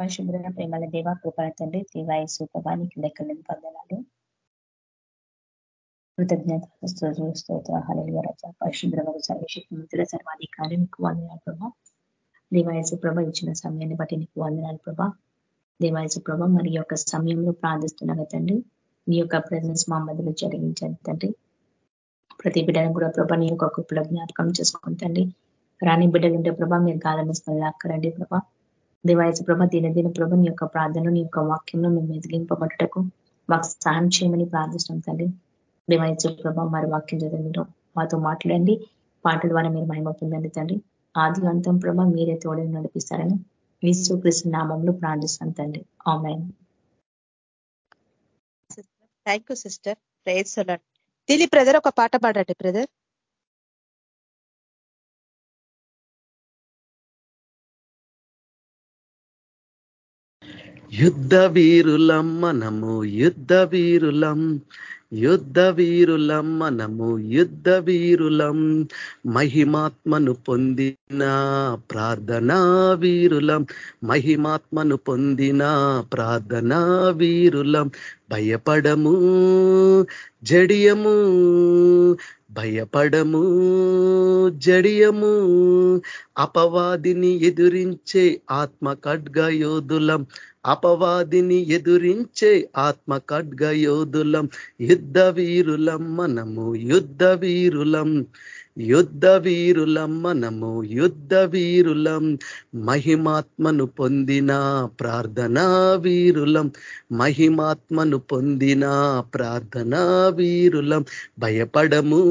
పరిశుభ్ర ప్రేమల దేవ కృపణ తండ్రి దివాయసు ప్రభానికి లెక్కలేని పొందనాలు. కృతజ్ఞత స్తోత్ర హళ రజ సర్వాధికారి నీకు వందనాలు ప్రభా. దేవాయసు ప్రభ ఇచ్చిన సమయాన్ని బట్టి నీకు వందనాలు ప్రభా. దేవాయసు ప్రభ మరి యొక్క సమయంలో ప్రార్థిస్తున్నాగా తండ్రి. మీ యొక్క ప్రజెన్స్ మా మధ్యలో జరిగించండి తండ్రి. ప్రతి బిడ్డను కూడా ప్రభ నీ యొక్క కృపలో జ్ఞాపకం చేసుకుంటండి రాని బిడ్డలుంటే ప్రభా మీరు గాలమిస్తున్నారు అక్కడండి ప్రభా. దేవాయసు ప్రభ దినదిన ప్రభ నీ యొక్క ప్రార్థనలో నీ యొక్క వాక్యంలో మేము ఎదిగింపబట్టుటకు మాకు సాయం చేయమని ప్రార్థిస్తాం తండ్రి దేవాయసు ప్రభ మరి వాక్యం చదివిన మాతో మాట్లాడండి. పాటల ద్వారా మీరు మహిమ పొందండి తండ్రి ఆది అంతం ప్రభ మీరే తోడే నడిపిస్తారని విశ్వ కృష్ణ నామంలో ప్రార్థిస్తాం తండ్రి amen. Thank you sister prayer తెలియ బ్రదర్ ఒక పాట పాడండి బ్రదర్. యుద్ధ వీరులం మనము యుద్ధ వీరులం యుద్ధ వీరులం మనము యుద్ధ వీరులం మహిమాత్మను పొందిన ప్రార్థనా వీరులం మహిమాత్మను పొందిన ప్రార్థనా వీరులం. భయపడము జడియము భయపడము జడియము. అపవాదిని ఎదురించే ఆత్మ ఖడ్గ యోధులం అపవాదిని ఎదురించే ఆత్మ ఖడ్గ యోధులం యుద్ధ వీరులం మనము యుద్ధ వీరులం యుద్ధ వీరులం మనము యుద్ధ వీరులం మహిమాత్మను పొందిన ప్రార్థనా వీరులం మహిమాత్మను పొందిన ప్రార్థనా వీరులం. భయపడము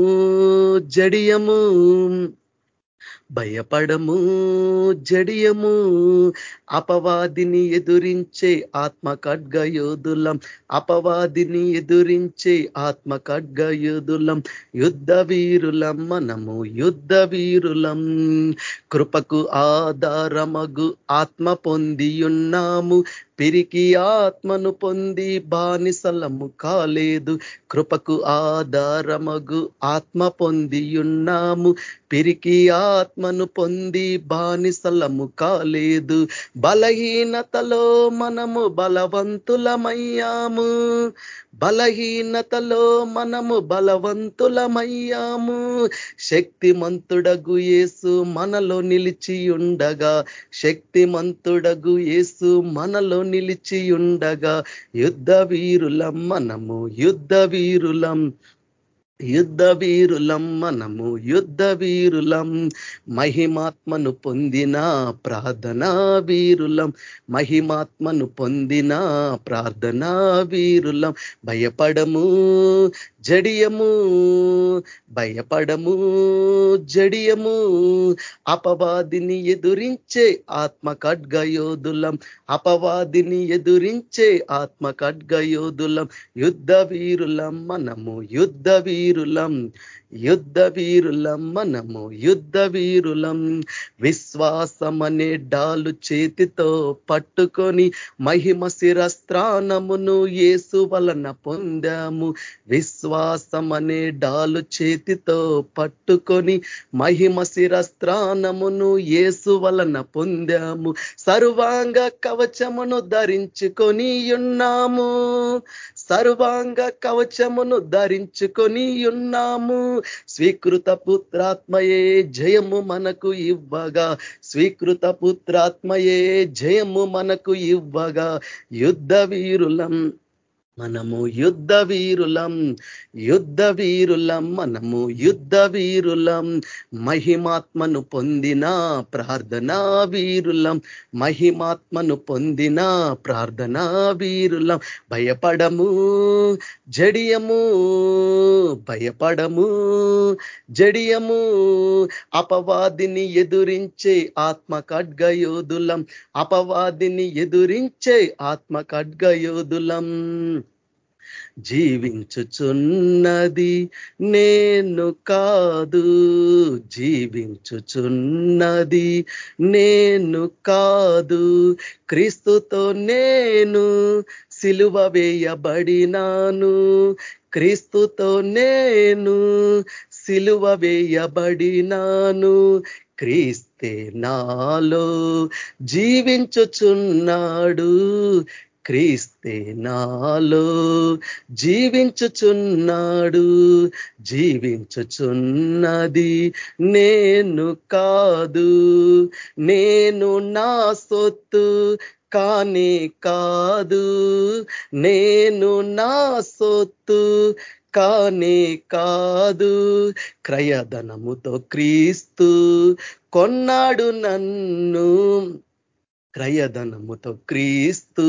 జడియము. భయపడము జడియము అపవాదిని ఎదురించే ఆత్మ ఖడ్గ యోధులం అపవాదిని ఎదురించే ఆత్మ ఖడ్గ యోధులం యుద్ధ వీరులం మనము యుద్ధ వీరులం కృపకు ఆధారమగు ఆత్మ పొందియున్నాము పిరికి ఆత్మను పొంది బానిసలము కాలేదు కృపకు ఆధారమగు ఆత్మ పొందియున్నాము పిరికి ఆత్మ ఆత్మను పొంది బానిసలము కాలేదు. బలహీనతలో మనము బలవంతులమయ్యాము. బలహీనతలో మనము బలవంతులమయ్యాము. శక్తిమంతుడగు యేసు మనలో నిలిచి ఉండగా శక్తిమంతుడగు యేసు మనలో నిలిచి ఉండగా యుద్ధ వీరులం మనము యుద్ధ వీరులం యుద్ధ వీరులం మనము యుద్ధ వీరులం మహిమాత్మను పొందిన ప్రార్థనా వీరులం మహిమాత్మను పొందిన ప్రార్థనా వీరులం భయపడము జడియము భయపడము. జడియము అపవాదిని ఎదురించే ఆత్మ ఖడ్గయోధులం అపవాదిని ఎదురించే ఆత్మ ఖడ్గయోధులం యుద్ధ వీరులం మనము యుద్ధ వీరులం. యుద్ధ వీరులం మనము యుద్ధ వీరులం విశ్వాసమనే డాలు చేతితో పట్టుకొని మహిమ శిరస్త్రానమును ఏసు వలన పొందాము. విశ్వాసమనే డాలు చేతితో పట్టుకొని మహిమ శిరస్త్రానమును ఏసు వలన పొందాము. సర్వాంగ కవచమును ధరించుకొని ఉన్నాము సర్వాంగ కవచమును ధరించుకొని ఉన్నాము. స్వీకృత పుత్రాత్మయే జయము మనకు ఇవ్వగా. స్వీకృత పుత్రాత్మయే జయము మనకు ఇవ్వగా. యుద్ధ వీరులం మనము యుద్ధ వీరులం. యుద్ధ వీరులం మనము యుద్ధ వీరులం. మహిమాత్మను పొందిన ప్రార్థనా వీరులం. మహిమాత్మను పొందిన ప్రార్థనా వీరులం. భయపడము జడియము భయపడము జడియము. అపవాదిని ఎదురించే ఆత్మ ఖడ్గయోధులం. అపవాదిని ఎదురించే ఆత్మ ఖడ్గయోధులం. జీవించుచున్నది నేను కాదు. జీవించుచున్నది నేను కాదు. క్రీస్తుతో నేను సిలువ వేయబడినాను. క్రీస్తుతో నేను సిలువ వేయబడినాను. క్రీస్తే నాలో జీవించుచున్నాడు. క్రీస్తే నాలో జీవించుచున్నాడు జీవించుచున్నది నేను కాదు. నేను నా సొత్తు కానీ కాదు. నేను నా సొత్తు కానీ కాదు. క్రయధనముతో క్రీస్తు కొన్నాడు నన్ను. క్రయధనముతో క్రీస్తు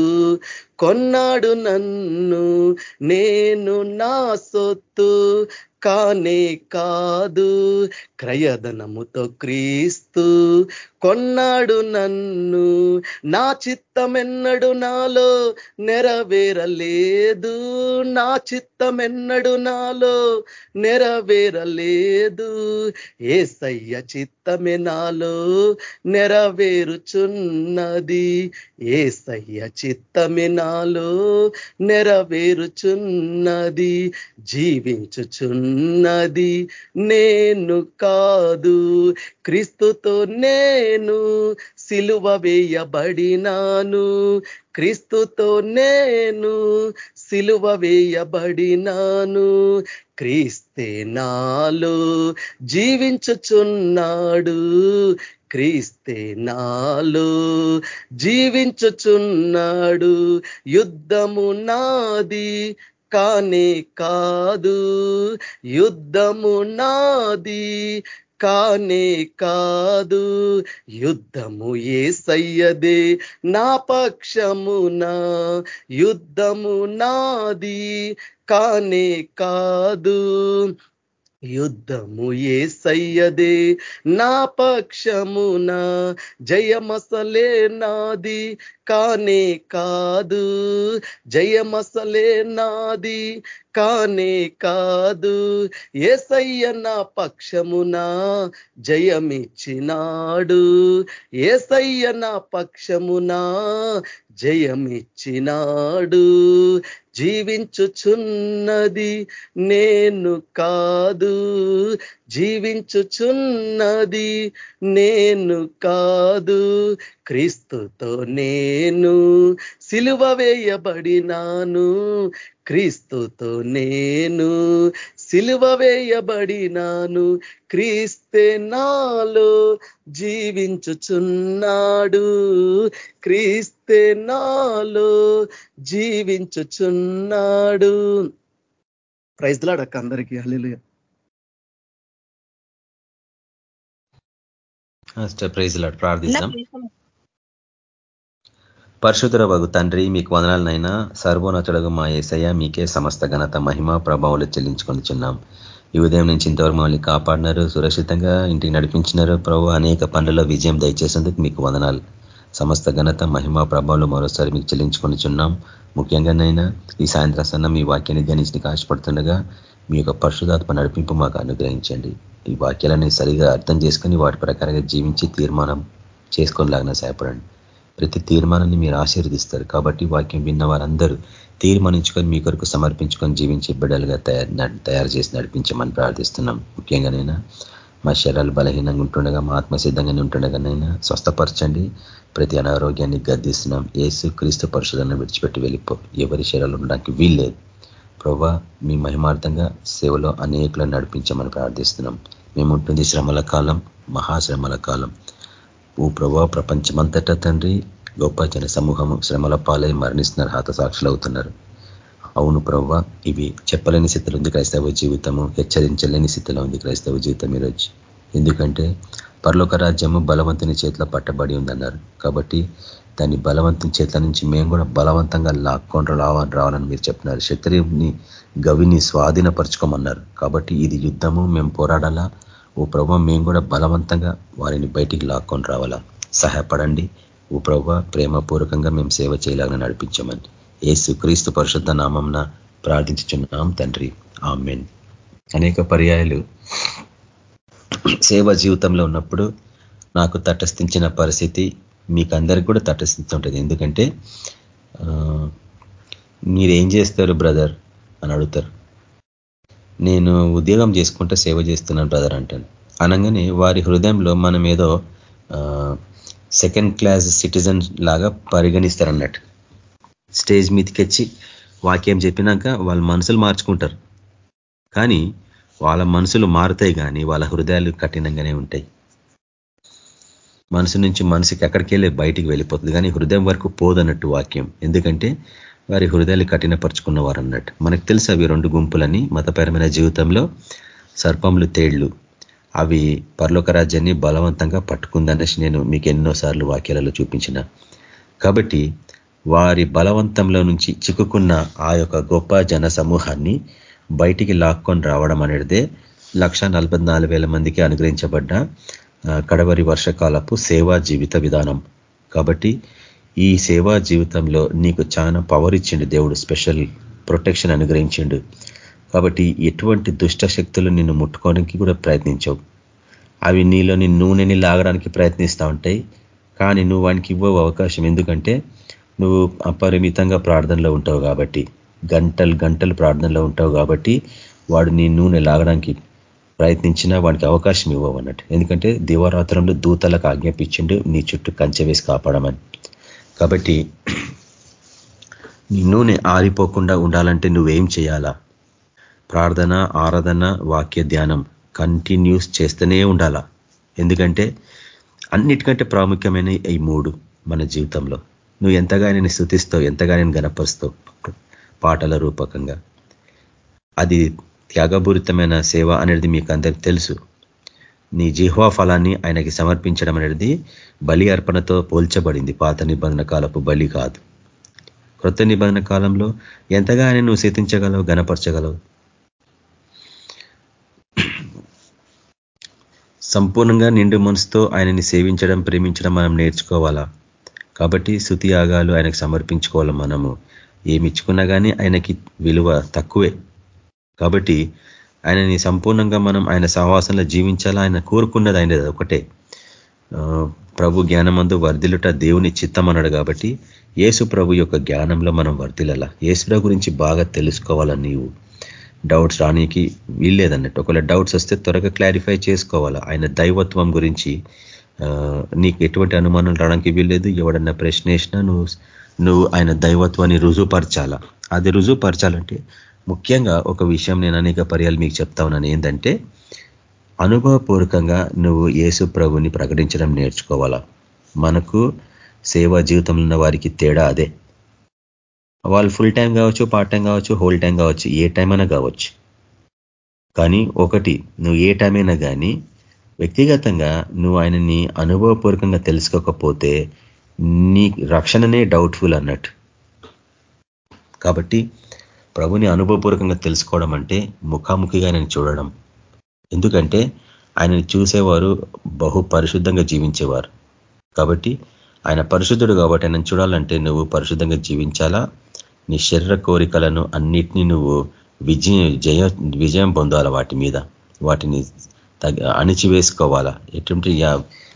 కొన్నాడు నన్ను నేను నా సొత్తు కానే కాదు. క్రయధనముతో క్రీస్తు కొన్నాడు నన్ను నా చిత్తమెన్నడు నాలో నెరవేరలేదు. నా చిత్తమెన్నడు నాలో నెరవేరలేదు. ఏసయ్య చిత్తమే నాలో నెరవేరుచున్నది. ఏసయ్య చిత్తమే నాలో నెరవేరుచున్నది జీవించుచున్నది నేను కాదు. క్రీస్తుతో నేను సిలువ వేయబడినాను. క్రీస్తుతో నేను సిలువ వేయబడినాను. క్రీస్తే నాలో జీవించుచున్నాడు. క్రీస్తే నాలో జీవించుచున్నాడు. యుద్ధము నాది కానే కాదు. యుద్ధము నాది కానే కాదు. యుద్ధము ఏ సయ్యదే నా పక్షమున. యుద్ధము నాది కానే కాదు. యుద్ధము ఏ సయ్యదే నా పక్షమున జయమసలే నాది కానే కాదు. జయమసలే నాది కానే కాదు. ఏసయ్య నా పక్షమున జయమిచ్చినాడు. ఏసయ్య నా పక్షమున జయమిచ్చినాడు. జీవించుచున్నది నేను కాదు. జీవించుచున్నది నేను కాదు. క్రీస్తుతో నేను సిలువ వేయబడినాను. క్రీస్తుతో నేను సిలువ వేయబడినాను క్రీస్తే నాలో జీవించుచున్నాడు. క్రీస్తే నాలో జీవించుచున్నాడు. ప్రైజ్లాడక్క అందరికీ. అల్లు ప్రైజ్ లాడ్ ప్రార్థిస్తాం. పరశుధర వగు తండ్రి మీకు వదనాలనైనా సర్వోన్నతుడగు మా ఏసయ్య మీకే సమస్త ఘనత మహిమ ప్రభావాలు చెల్లించుకొనిచున్నాం ఈ ఉదయం నుంచి ఇంతవరకు మమ్మల్ని కాపాడినారు సురక్షితంగా ఇంటికి నడిపించినారు. ప్రభు అనేక పనులలో విజయం దయచేసేందుకు మీకు వదనాలు. సమస్త ఘనత మహిమ ప్రభావాలు మరోసారి మీకు చెల్లించుకొనిచున్నాం ముఖ్యంగానైనా ఈ సాయంత్రం సన్న మీ వాక్యాన్ని ధ్యానించడానికి ఆశపడుతుండగా మీ యొక్క పరిశుధాత్మ నడిపింపు మాకు అనుగ్రహించండి. ఈ వాక్యాలని సరిగా అర్థం చేసుకొని వాటి ప్రకారంగా జీవించి తీర్మానం చేసుకొనిలాగిన సహాయపడండి. ప్రతి తీర్మానాన్ని మీరు ఆశీర్దిస్తారు కాబట్టి వాక్యం విన్న వారందరూ తీర్మానించుకొని మీ కొరకు సమర్పించుకొని జీవించే బిడ్డలుగా తయారు తయారు చేసి నడిపించమని ప్రార్థిస్తున్నాం. ముఖ్యంగానైనా మా శరీరాలు బలహీనంగా ఉంటుండగా మా ఆత్మ సిద్ధంగానే ఉంటుండగానైనా స్వస్థపరచండి. ప్రతి అనారోగ్యాన్ని గద్దిస్తున్నాం. ఏసు క్రీస్తు పరిశుధన విడిచిపెట్టి వెళ్ళిపో. ఎవరి శరీరాలు ఉండడానికి వీల్లేదు. ప్రభా మీ మహిమార్థంగా సేవలో అనేకులను నడిపించమని ప్రార్థిస్తున్నాం. మేము ఉంటుంది శ్రమల కాలం మహాశ్రమల కాలం. ఓ ప్రభా ప్రపంచమంతటా తండ్రి గొప్ప జన సమూహము శ్రమల పాలై మరణిస్తున్నారు హతసాక్షులు అవుతున్నారు అవును ప్రవ్వ ఇవి చెప్పలేని స్థితిలో ఉంది క్రైస్తవ జీవితము హెచ్చరించలేని స్థితిలో ఉంది క్రైస్తవ జీవితం ఈరోజు. ఎందుకంటే పర్లోక రాజ్యము బలవంతుని చేతిలో పట్టబడి ఉందన్నారు. కాబట్టి దాన్ని బలవంతుని చేతుల నుంచి మేము కూడా బలవంతంగా లాక్కొని రావాలని రావాలని మీరు చెప్పినారు శత్రువుని గవిని స్వాధీనపరచుకోమన్నారు. కాబట్టి ఇది యుద్ధము మేము పోరాడాలా? ఓ ప్రభావ మేము కూడా బలవంతంగా వారిని బయటికి లాక్కొని రావాలా? సహాయపడండి. ఓ ప్రభావ ప్రేమపూర్వకంగా మేము సేవ చేయలాగా నడిపించమని. ఏసు క్రీస్తు పరిశుద్ధ నామంన ప్రార్థించుచున్నాం తండ్రి. ఆమెన్. అనేక పర్యాయాలు సేవ జీవితంలో ఉన్నప్పుడు నాకు తటస్థించిన పరిస్థితి మీకు అందరికి కూడా తటస్థిస్తుంటుంది. ఎందుకంటే మీరేం చేస్తారు బ్రదర్? అని అడుగుతారు. నేను ఉద్యోగం చేసుకుంటే సేవ చేస్తున్నాను బ్రదర్ అంటాను అనగానే వారి హృదయంలో మనం ఏదో సెకండ్ క్లాస్ సిటిజన్ లాగా పరిగణిస్తారన్నట్టు. స్టేజ్ మీదకి వాక్యం చెప్పినాక వాళ్ళ మనసులు మార్చుకుంటారు. కానీ వాళ్ళ మనసులు మారుతాయి కానీ వాళ్ళ హృదయాలు కఠినంగానే ఉంటాయి. మనసు నుంచి మనసుకి ఎక్కడికి వెళ్ళి బయటికి వెళ్ళిపోతుంది. కానీ హృదయం వరకు పోదన్నట్టు వాక్యం. ఎందుకంటే వారి హృదయాలు కఠినపరుచుకున్నవారు అన్నట్టు మనకు తెలుసు అవి రెండు గుంపులని. మతపరమైన జీవితంలో సర్పములు తేళ్ళు. అవి పర్లోక రాజ్యాన్ని బలవంతంగా పట్టుకుందనేసి నేను మీకు ఎన్నోసార్లు వాక్యాలలో చూపించిన. కాబట్టి వారి బలవంతంలో నుంచి చిక్కుకున్న ఆ యొక్క గొప్ప జన సమూహాన్ని బయటికి లాక్కొని రావడం అనేదే లక్ష మందికి అనుగ్రహించబడ్డ కడవరి వర్షకాలపు సేవా జీవిత విధానం. కాబట్టి ఈ సేవా జీవితంలో నీకు చాలా పవర్ ఇచ్చిండు దేవుడు స్పెషల్ ప్రొటెక్షన్ అనుగ్రహించిండు. కాబట్టి ఎటువంటి దుష్ట శక్తులు నిన్ను ముట్టుకోవడానికి కూడా ప్రయత్నించవు. అవి నీలోని నూనెని లాగడానికి ప్రయత్నిస్తూ ఉంటాయి కానీ నువ్వు వానికి ఇవ్వవు అవకాశం. ఎందుకంటే నువ్వు అపరిమితంగా ప్రార్థనలో ఉంటావు కాబట్టి గంటలు గంటలు ప్రార్థనలో ఉంటావు కాబట్టి వాడు నీ నూనె లాగడానికి ప్రయత్నించినా వాడికి అవకాశం ఇవ్వవు అన్నట్టు. ఎందుకంటే దివారాత్రంలో దూతలకు ఆజ్ఞాపించిండు నీ చుట్టూ కంచె వేసి కాపాడమని. కాబట్టి నీ నూనె ఆరిపోకుండా ఉండాలంటే నువ్వేం చేయాలా? ప్రార్థన ఆరాధన వాక్య ధ్యానం కంటిన్యూస్ చేస్తూనే ఉండాలా? ఎందుకంటే అన్నిటికంటే ప్రాముఖ్యమైన ఈ మూడు మన జీవితంలో. నువ్వు ఎంతగా నేను స్థుతిస్తావు ఎంతగా నేను గనపరుస్తావు పాటల రూపకంగా. అది త్యాగపూరితమైన సేవ అనేది మీకు అందరికి తెలుసు. నీ జిహ్వా ఫలాన్ని ఆయనకి సమర్పించడం అనేది బలి అర్పణతో పోల్చబడింది. పాత నిబంధన కాలపు బలి కాదు. క్రొత్త నిబంధన కాలంలో ఎంతగా ఆయన నువ్వు శీతించగలవు గనపరచగలవు సంపూర్ణంగా నిండు మనసుతో ఆయనని సేవించడం ప్రేమించడం మనం నేర్చుకోవాలా? కాబట్టి శృతి యాగాలు ఆయనకు సమర్పించుకోవాలి మనము. ఏమి ఇచ్చుకున్నా కానీ ఆయనకి విలువ తక్కువే. కాబట్టి ఆయనని సంపూర్ణంగా మనం ఆయన సహవాసంలో జీవించాలా? ఆయన కోరుకున్నది ఆయన ఒకటే. ప్రభు జ్ఞానమందు వర్ధిలుట దేవుని చిత్తం అన్నాడు కాబట్టి ఏసు ప్రభు యొక్క జ్ఞానంలో మనం వర్ధిలల ఏసుప్రభు గురించి బాగా తెలుసుకోవాలా నీవు? డౌట్స్ రానికి వీల్లేదన్నట్టు. ఒకవేళ డౌట్స్ వస్తే త్వరగా క్లారిఫై చేసుకోవాలా? ఆయన దైవత్వం గురించి నీకు ఎటువంటి అనుమానాలు రావడానికి వీల్లేదు? ఎవడన్నా ప్రశ్న వేసినా నువ్వు నువ్వు ఆయన దైవత్వాన్ని రుజువుపరచాలా? అది రుజువుపరచాలంటే ముఖ్యంగా ఒక విషయం నేను అనేక పర్యాలు మీకు చెప్తా ఉన్నాను. ఏంటంటే అనుభవపూర్వకంగా నువ్వు యేసు ప్రభుని ప్రకటించడం నేర్చుకోవాలా? మనకు సేవా జీవితంలో ఉన్న వారికి తేడా అదే. వాళ్ళు ఫుల్ టైం కావచ్చు పార్ట్ టైం కావచ్చు హోల్ టైం కావచ్చు ఏ టైం అయినా కావచ్చు. కానీ ఒకటి నువ్వు ఏ టైం అయినా కానీ వ్యక్తిగతంగా నువ్వు ఆయనని అనుభవపూర్వకంగా తెలుసుకోకపోతే నీ రక్షణనే డౌట్ఫుల్ అన్నట్టు. కాబట్టి ప్రభుని అనుభవపూర్వకంగా తెలుసుకోవడం అంటే ముఖాముఖిగా ఆయన చూడడం. ఎందుకంటే ఆయనని చూసేవారు బహు పరిశుద్ధంగా జీవించేవారు. కాబట్టి ఆయన పరిశుద్ధుడు కాబట్టి ఆయన చూడాలంటే నువ్వు పరిశుద్ధంగా జీవించాలా? నీ శరీర కోరికలను అన్నిటినీ నువ్వు విజయం జయ విజయం పొందాలా వాటి మీద? వాటిని అణిచివేసుకోవాలా? ఎటువంటి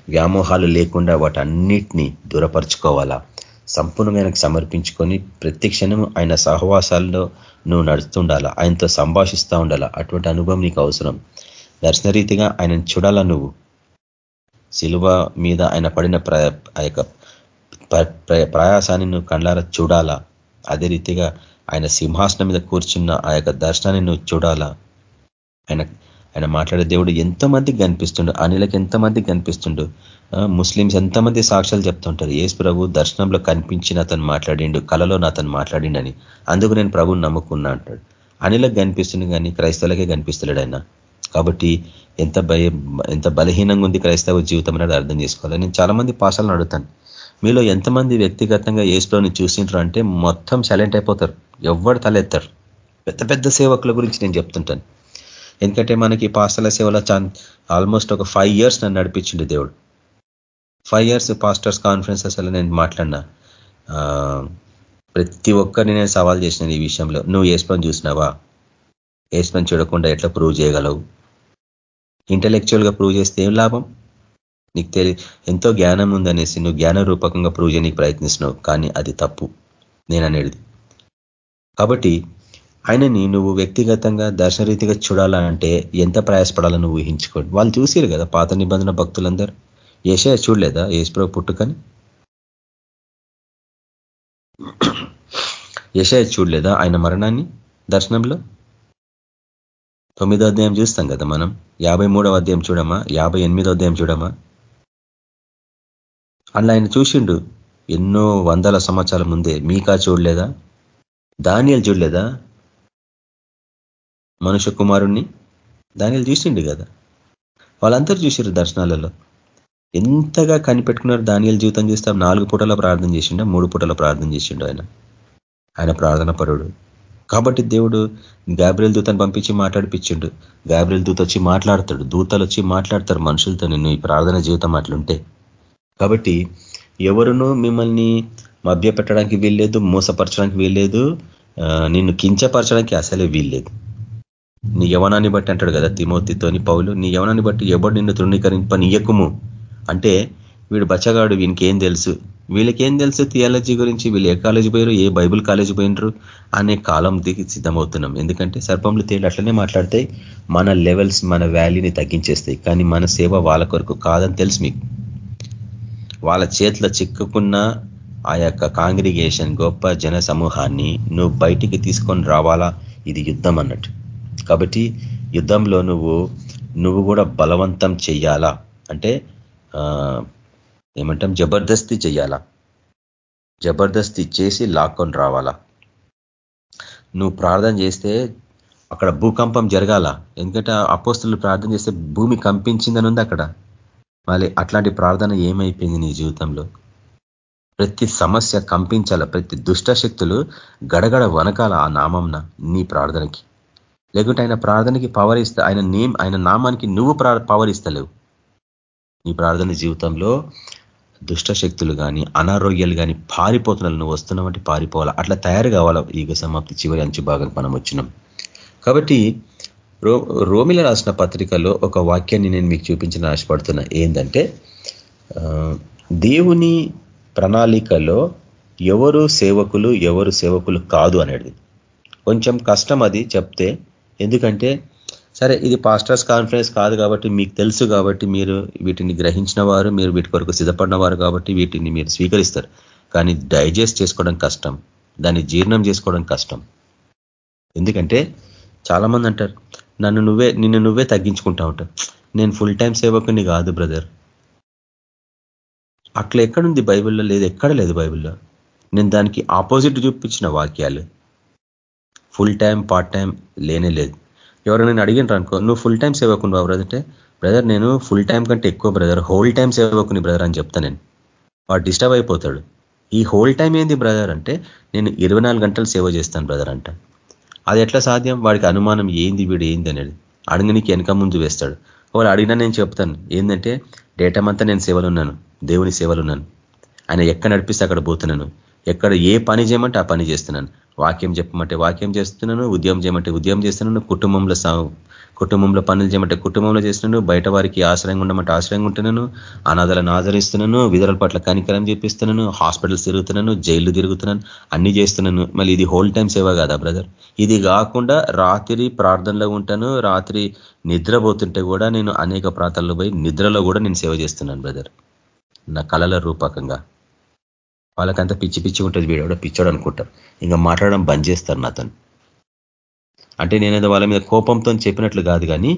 వ్యామోహాలు లేకుండా వాటి అన్నిటినీ దూరపరుచుకోవాలా? సంపూర్ణంగా సమర్పించుకొని ప్రతి ఆయన సహవాసాల్లో నువ్వు నడుస్తుండాలా ఆయనతో సంభాషిస్తూ ఉండాలా? అటువంటి అనుభవం నీకు అవసరం. దర్శనరీతిగా ఆయనను చూడాలా నువ్వు? శిలువ మీద ఆయన పడిన ఆ యొక్క ప్రయాసాన్ని నువ్వు కండ్లారా చూడాలా? అదే రీతిగా ఆయన సింహాసనం మీద కూర్చున్న ఆ యొక్క దర్శనాన్ని నువ్వు చూడాలా? ఆయన ఆయన మాట్లాడే దేవుడు ఎంతమందికి కనిపిస్తుండు అనిలకు ఎంతమందికి కనిపిస్తుండు ముస్లిమ్స్ ఎంతమంది సాక్ష్యాలు చెప్తుంటారు. ఏసు ప్రభు దర్శనంలో కనిపించిన అతను మాట్లాడిండు కళలో అతను మాట్లాడిండని. అందుకు నేను ప్రభుని నమ్ముకున్నా అంటాడు. అనిలకు కనిపిస్తుంది కానీ క్రైస్తవులకే కనిపిస్తలేడు ఆయన. కాబట్టి ఎంత భయ ఎంత బలహీనంగా ఉంది క్రైస్తవ జీవితం అనేది అర్థం చేసుకోవాలి. నేను చాలా మంది పాసాలను అడుగుతాను. మీలో ఎంతమంది వ్యక్తిగతంగా ఏసులోని చూసింటారు అంటే మొత్తం సైలెంట్ అయిపోతారు. ఎవరు తలెత్తారు. పెద్ద పెద్ద సేవకుల గురించి నేను చెప్తుంటాను. ఎందుకంటే మనకి పాస్టర్ల సేవలో ఆల్మోస్ట్ ఒక ఫైవ్ ఇయర్స్ నన్ను నడిపించిండు దేవుడు. ఫైవ్ ఇయర్స్ పాస్టర్స్ కాన్ఫరెన్సెస్ అలా నేను మాట్లాడినా. ప్రతి ఒక్కరిని నేను సవాల్ చేసిన ఈ విషయంలో. నువ్వు ఏసుపని చూసినావా? ఏసుపని చూడకుండా ఎట్లా ప్రూవ్ చేయగలవు? ఇంటలెక్చువల్గా ప్రూవ్ చేస్తే ఏం లాభం? నీకు తెలి ఎంతో జ్ఞానం ఉందనేసి నువ్వు జ్ఞాన రూపకంగా ప్రూవ్ చేయడానికి ప్రయత్నిస్తున్నావు. కానీ అది తప్పు. నేను అనేది. కాబట్టి ఆయనని నువ్వు వ్యక్తిగతంగా దర్శనరీతిగా చూడాలంటే ఎంత ప్రయాసపడాలని నువ్వు ఊహించుకోండి. వాళ్ళు చూసిరు కదా పాత నిబంధన భక్తులందరూ. ఏషయ చూడలేదా? ఏసుప్రభు పుట్టుకని? ఏషయ చూడలేదా ఆయన మరణాన్ని? దర్శనంలో? తొమ్మిదో అధ్యాయం చూస్తాం కదా మనం. యాభై అధ్యాయం చూడమా? యాభై అధ్యాయం చూడమా? అందులో ఆయన చూసిండు. ఎన్నో వందల సంవత్సరాల ముందే మీకా చూడలేదా? దానియలు చూడలేదా? మనుష్య కుమారుణ్ణి దానియలు చూసిండు కదా. వాళ్ళందరూ చూసారు దర్శనాలలో. ఎంతగా కనిపెట్టుకున్నారు దానియాల జీవితం చూస్తాం. నాలుగు పూటల ప్రార్థన చేసిండు మూడు పూటల ప్రార్థన చేసిండు ఆయన. ఆయన ప్రార్థన పరుడు. కాబట్టి దేవుడు గాబ్రియల్ దూతను పంపించి మాట్లాడిపించిండు గాబ్రియల్ దూత వచ్చి మాట్లాడతాడు. దూతలు వచ్చి మాట్లాడతారు మనుషులతో నిన్ను ఈ ప్రార్థన జీవితం అట్లుంటే. కాబట్టి ఎవరునూ మిమ్మల్ని మభ్య పెట్టడానికి వీల్లేదు మోసపరచడానికి వీల్లేదు నిన్ను కించపరచడానికి అసలే వీల్లేదు. నీ యవనాన్ని బట్టి అంటాడు కదా తిమోతితోని పౌలు నీ యవనాన్ని బట్టి ఎవడు నిన్ను తృణీకరింపనీయకుము? అంటే వీడు బచ్చగాడు వీనికేం తెలుసు? వీళ్ళకేం తెలుసు థియాలజీ గురించి? వీళ్ళు ఏ కాలేజీ పోయారు ఏ బైబుల్ కాలేజీ పోయినరు అనే కాలం దిగి సిద్ధమవుతున్నాం. ఎందుకంటే సర్పంలు తేళ్ళు అట్లనే మాట్లాడతాయి మన లెవెల్స్ మన వ్యాలీని తగ్గించేస్తాయి. కానీ మన సేవ వాళ్ళ కొరకు కాదని తెలుసు మీకు. వాళ్ళ చేతిలో చిక్కుకున్న ఆ యొక్క కాంగ్రిగేషన్ గొప్ప జన సమూహాన్ని నువ్వు బయటికి తీసుకొని రావాలా? ఇది యుద్ధం అన్నట్టు. కాబట్టి యుద్ధంలో నువ్వు నువ్వు కూడా బలవంతం చెయ్యాలా? అంటే ఏమంటాం? జబర్దస్తి చెయ్యాలా? జబర్దస్తి చేసి లాక్కొని రావాలా? నువ్వు ప్రార్థన చేస్తే అక్కడ భూకంపం జరగాల? ఎందుకంటే అపోస్తులు ప్రార్థన చేస్తే భూమి కంపించిందని ఉంది అక్కడ. మళ్ళీ అట్లాంటి ప్రార్థన ఏమైపోయింది నీ జీవితంలో? ప్రతి సమస్య కంపించాల? ప్రతి దుష్ట శక్తులు గడగడ వనకాల ఆ నామంన నీ ప్రార్థనకి. లేకుంటే ఆయన ప్రార్థనకి పవర్ ఇస్తా ఆయన నేమ్ ఆయన నామానికి నువ్వు పవర్ ఇస్తలేవు. నీ ప్రార్థన జీవితంలో దుష్ట శక్తులు కానీ అనారోగ్యాలు కానీ పారిపోతున్నారు నువ్వు వస్తున్నావంటే పారిపోవాలి? అట్లా తయారు కావాలా? ఈగ సమాప్తి చివరి అంచు భాగం మనం వచ్చినాం. కాబట్టి రో రోమిల రాసిన పత్రికలో ఒక వాక్యాన్ని నేను మీకు చూపించిన ఆశపడుతున్నా. ఏంటంటే దేవుని ప్రణాళికలో ఎవరు సేవకులు ఎవరు సేవకులు కాదు అనేది కొంచెం కష్టం అది చెప్తే ఎందుకంటే సరే ఇది పాస్టర్స్ కాన్ఫరెన్స్ కాదు కాబట్టి మీకు తెలుసు కాబట్టి మీరు వీటిని గ్రహించిన వారు మీరు వీటి కొరకు సిద్ధపడిన వారు కాబట్టి వీటిని మీరు స్వీకరిస్తారు. కానీ డైజెస్ట్ చేసుకోవడం కష్టం. దాన్ని జీర్ణం చేసుకోవడం కష్టం. ఎందుకంటే చాలామంది అంటారు నన్ను నువ్వే నిన్ను నువ్వే తగ్గించుకుంటా ఉంటావు. నేను ఫుల్ టైం సేవకుని కాదు బ్రదర్ అట్లా ఎక్కడుంది బైబిల్లో లేదు ఎక్కడ లేదు బైబిల్లో. నేను దానికి ఆపోజిట్ చూపించిన వాక్యాలు. ఫుల్ టైం పార్ట్ టైం లేనే లేదు. ఎవరైనా నేను అడిగినారు అనుకో నువ్వు ఫుల్ టైం సేవకుని బ్రదర్ అంటే బ్రదర్ నేను ఫుల్ టైం కంటే ఎక్కువ బ్రదర్ హోల్ టైం సేవకుని బ్రదర్ అని చెప్తా నేను. వాడు డిస్టర్బ్ అయిపోతాడు. ఈ హోల్ టైం ఏంది బ్రదర్ అంటే నేను ఇరవై గంటలు సేవ చేస్తాను బ్రదర్ అంట. అది ఎట్లా సాధ్యం? వాడికి అనుమానం ఏంది వీడు ఏంది అనేది. అడగనికి వెనక ముందు వేస్తాడు. వాళ్ళు అడిగినా నేను చెప్తాను. ఏంటంటే డేటమంతా నేను సేవలు ఉన్నాను. దేవుని సేవలు ఉన్నాను. ఆయన ఎక్కడ నడిపిస్తే అక్కడ పోతున్నాను. ఎక్కడ ఏ పని చేయమంటే ఆ పని చేస్తున్నాను. వాక్యం చెప్పమంటే వాక్యం చేస్తున్నాను ఉద్యమం చేయమంటే ఉద్యమం చేస్తున్నాను కుటుంబంలో కుటుంబంలో పనులు చేయమంటే కుటుంబంలో చేస్తున్నాను బయట వారికి ఆశ్రయంగా ఉండమంటే ఆశ్రయంగా ఉంటున్నాను అనాథాలను ఆదరిస్తున్నాను విధుల పట్ల కనికరం చేపిస్తున్నాను హాస్పిటల్స్ తిరుగుతున్నాను జైలు తిరుగుతున్నాను అన్ని చేస్తున్నాను. మళ్ళీ ఇది హోల్ టైం సేవ కాదా బ్రదర్? ఇది కాకుండా రాత్రి ప్రార్థనలో ఉంటాను రాత్రి నిద్రపోతుంటే కూడా నేను అనేక ప్రాంతాల్లో పోయి నిద్రలో కూడా నేను సేవ చేస్తున్నాను బ్రదర్. నా కళల రూపకంగా. వాళ్ళకంతా పిచ్చి పిచ్చి ఉంటుంది వీడు పిచ్చాడు అనుకుంటారు ఇంకా మాట్లాడడం బంద్ చేస్తారు నాతను. అంటే నేనేదో వాళ్ళ మీద కోపంతో చెప్పినట్లు కాదు కానీ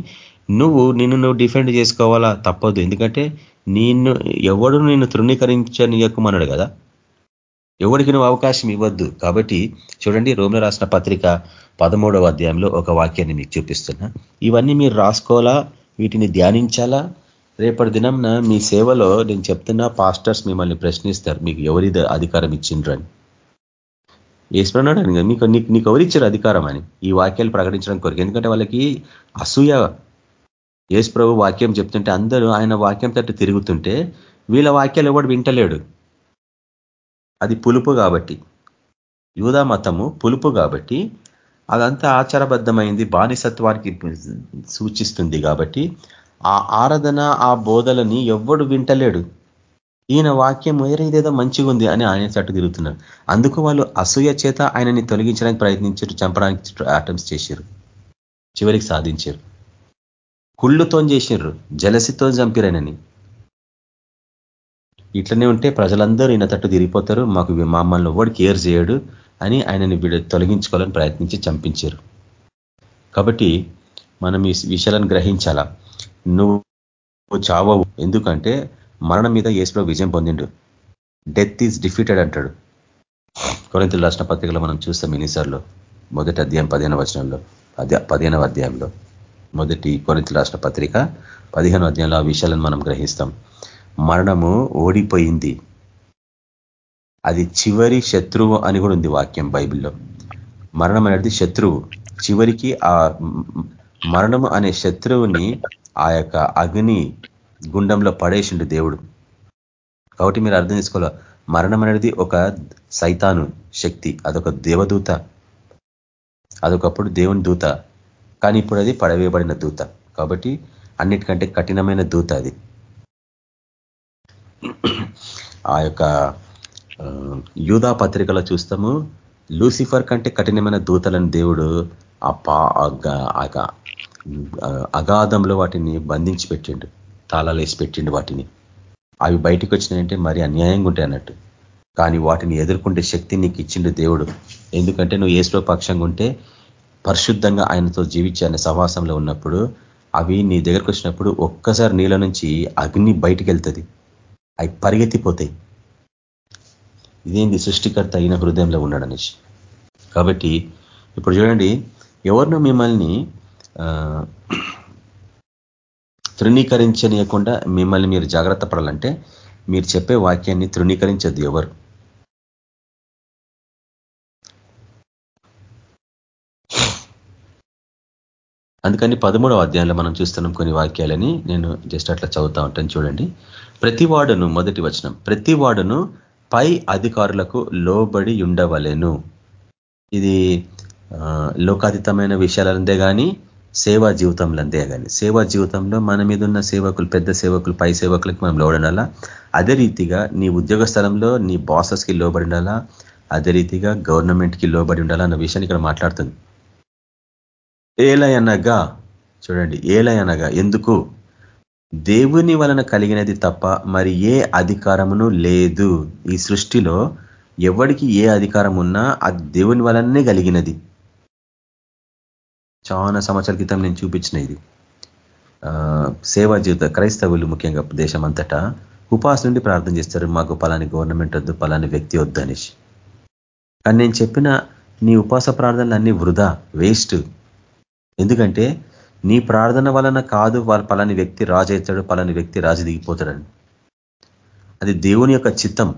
నువ్వు నిన్ను నువ్వు డిఫెండ్ చేసుకోవాలా తప్పదు. ఎందుకంటే నిన్ను ఎవడు నిన్ను తృణీకరించనీయకమన్నాడు కదా. ఎవరికి నువ్వు అవకాశం ఇవ్వద్దు. కాబట్టి చూడండి రోమిల రాసిన పత్రిక పదమూడవ అధ్యాయంలో ఒక వాక్యాన్ని మీకు చూపిస్తున్నా. ఇవన్నీ మీరు రాసుకోవాలా? వీటిని ధ్యానించాలా? రేపటి దినంన మీ సేవలో నేను చెప్తున్నా పాస్టర్స్ మిమ్మల్ని ప్రశ్నిస్తారు. మీకు ఎవరి అధికారం ఇచ్చిండ్రు అని. వేసుకున్నాడు అని మీకు నీకు నీకు ఎవరిచ్చారు అధికారం అని? ఈ వాక్యాలు ప్రకటించడం కొరకు. ఎందుకంటే వాళ్ళకి అసూయ. యేసు ప్రభు వాక్యం చెప్తుంటే అందరూ ఆయన వాక్యం తట్టు తిరుగుతుంటే వీళ్ళ వాక్యాలు ఎవడు వింటలేడు. అది పులుపు కాబట్టి. యూదా మతము పులుపు కాబట్టి అదంతా ఆచారబద్ధమైంది బానిసత్వానికి సూచిస్తుంది కాబట్టి ఆ ఆరాధన ఆ బోధలని ఎవ్వడు వింటలేడు. ఈయన వాక్యం వేరే మంచిగా ఉంది అని ఆయన చట్టు తిరుగుతున్నారు అందుకు వాళ్ళు అసూయ చేత ఆయనని తొలగించడానికి ప్రయత్నించారు చంపడానికి అటెంప్ట్స్ చేశారు. చివరికి సాధించారు. కుళ్ళుతో చేసిర్రు జలసితో చంపిరనని ఇట్లనే ఉంటే ప్రజలందరూ ఈయన తట్టు తిరిగిపోతారు మాకు మమ్మల్ని ఎవడు కేర్ చేయడు అని ఆయనని తొలగించుకోవాలని ప్రయత్నించి చంపించారు. కాబట్టి మనం ఈ విషయాలను గ్రహించాలా? నువ్వు చావవు. ఎందుకంటే మరణం మీద ఏసులో విజయం పొందిండు. డెత్ ఈజ్ డిఫీటెడ్ అంటాడు. కొరింతలు రాసిన పత్రికలో మనం చూస్తాం ఎన్నిసార్లు? మొదటి అధ్యాయం పదిహేను వచనంలో. అధ్యా పదిహేనవ అధ్యాయంలో. మొదటి కొరింతలు రాసిన పత్రిక పదిహేను అధ్యాయంలో ఆ విషయాలను మనం గ్రహిస్తాం. మరణము ఓడిపోయింది. అది చివరి శత్రువు అని కూడా ఉంది వాక్యం బైబిల్లో. మరణం అనేది శత్రువు. చివరికి ఆ మరణము అనే శత్రువుని ఆ యొక్క అగ్ని గుండంలో పడేసిండు దేవుడు. కాబట్టి మీరు అర్థం చేసుకోవాలి? మరణం అనేది ఒక సైతాను శక్తి అదొక దేవదూత అదొకప్పుడు దేవుని దూత కానీ ఇప్పుడు అది పడవేయబడిన దూత. కాబట్టి అన్నిటికంటే కఠినమైన దూత అది. ఆ యొక్క యూదా పత్రికలో చూస్తాము లూసిఫర్ కంటే కఠినమైన దూతలను దేవుడు ఆ అగాధంలో వాటిని బంధించి పెట్టిండు తాళాలు వేసి పెట్టిండు వాటిని. అవి బయటకు వచ్చినాయంటే మరి అన్యాయంగా ఉంటాయి అన్నట్టు. కానీ వాటిని ఎదుర్కొంటే శక్తి నీకు ఇచ్చిండు దేవుడు. ఎందుకంటే నువ్వు ఏసులో పక్షంగా ఉంటే పరిశుద్ధంగా ఆయనతో జీవించి ఆయన సవాసంలో ఉన్నప్పుడు అవి నీ దగ్గరకు వచ్చినప్పుడు ఒక్కసారి నీళ్ళ నుంచి అగ్ని బయటికి వెళ్తుంది. అవి పరిగెత్తిపోతాయి. ఇదేంది సృష్టికర్త అయిన హృదయంలో ఉన్నాడు అనేసి. కాబట్టి ఇప్పుడు చూడండి ఎవరినో మిమ్మల్ని తృణీకరించనీయకుండా మిమ్మల్ని మీరు జాగ్రత్త పడాలంటే మీరు చెప్పే వాక్యాన్ని తృణీకరించద్దు ఎవరు. అందుకని పదమూడవ అధ్యాయంలో మనం చూస్తున్నాం కొన్ని వాక్యాలని నేను జస్ట్ అట్లా చదువుతా ఉంటాను చూడండి. ప్రతివాడును మొదటి వచనం ప్రతివాడును పై అధికారులకు లోబడి ఉండవలెను. ఇది లోకాతీతమైన విషయాలందే కానీ సేవా జీవితంలందే కానీ సేవా జీవితంలో మన మీద ఉన్న సేవకులు పెద్ద సేవకులు పై సేవకులకు మనం లోబడినాలా? అదే రీతిగా నీ ఉద్యోగ స్థలంలో నీ బాసెస్కి లోబడి ఉండాలా అదే రీతిగా గవర్నమెంట్కి లోబడి ఉండాలా అన్న విషయాన్ని ఇక్కడ మాట్లాడుతుంది. ఏలయనగా చూడండి ఏలయనగా ఎందుకు? దేవుని వలన కలిగినది తప్ప మరి ఏ అధికారమును లేదు. ఈ సృష్టిలో ఎవడికి ఏ అధికారం ఉన్నా అది దేవుని వలనే కలిగినది. చాలా సంవత్సరాల క్రితం నేను చూపించిన ఇది. సేవా జీవిత క్రైస్తవులు ముఖ్యంగా దేశం అంతటా ఉపాస నుండి ప్రార్థన చేస్తారు. మాకు పలాని గవర్నమెంట్ వద్దు పలాని వ్యక్తి వద్దు అనేసి. కానీ నేను చెప్పిన నీ ఉపాస ప్రార్థనలు అన్ని వృధా వేస్ట్. ఎందుకంటే నీ ప్రార్థన వలన కాదు వాళ్ళ పలాని వ్యక్తి రాజు అవుతాడు పలాని వ్యక్తి రాజు దిగిపోతాడని. అది దేవుని యొక్క చిత్తం.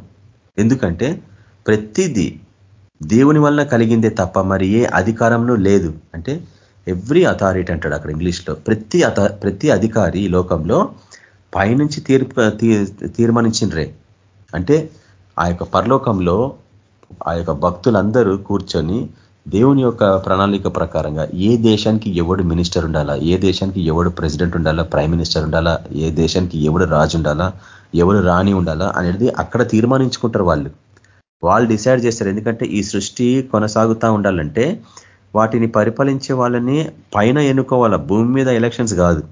ఎందుకంటే ప్రతిదీ దేవుని వలన కలిగిందే తప్ప మరి ఏ అధికారంలో లేదు. అంటే ఎవ్రీ అథారిటీ అంటాడు అక్కడ ఇంగ్లీష్లో. ప్రతి ప్రతి అధికారి ఈ లోకంలో పైనుంచి తీర్పు తీర్మానించిండ్రే. అంటే ఆ యొక్క పరలోకంలో ఆ యొక్క భక్తులందరూ కూర్చొని దేవుని యొక్క ప్రణాళిక ప్రకారంగా ఏ దేశానికి ఎవడు మినిస్టర్ ఉండాలా ఏ దేశానికి ఎవడు ప్రెసిడెంట్ ఉండాలా ప్రైమ్ మినిస్టర్ ఉండాలా ఏ దేశానికి ఎవడు రాజు ఉండాలా ఎవడు రాణి ఉండాలా అనేది అక్కడ తీర్మానించుకుంటారు వాళ్ళు. వాళ్ళు డిసైడ్ చేస్తారు. ఎందుకంటే ఈ సృష్టి కొనసాగుతూ ఉండాలంటే వాటిని పరిపాలించే వాళ్ళని పైన ఎన్నుకోవాల? భూమి మీద ఎలక్షన్స్ కాదు.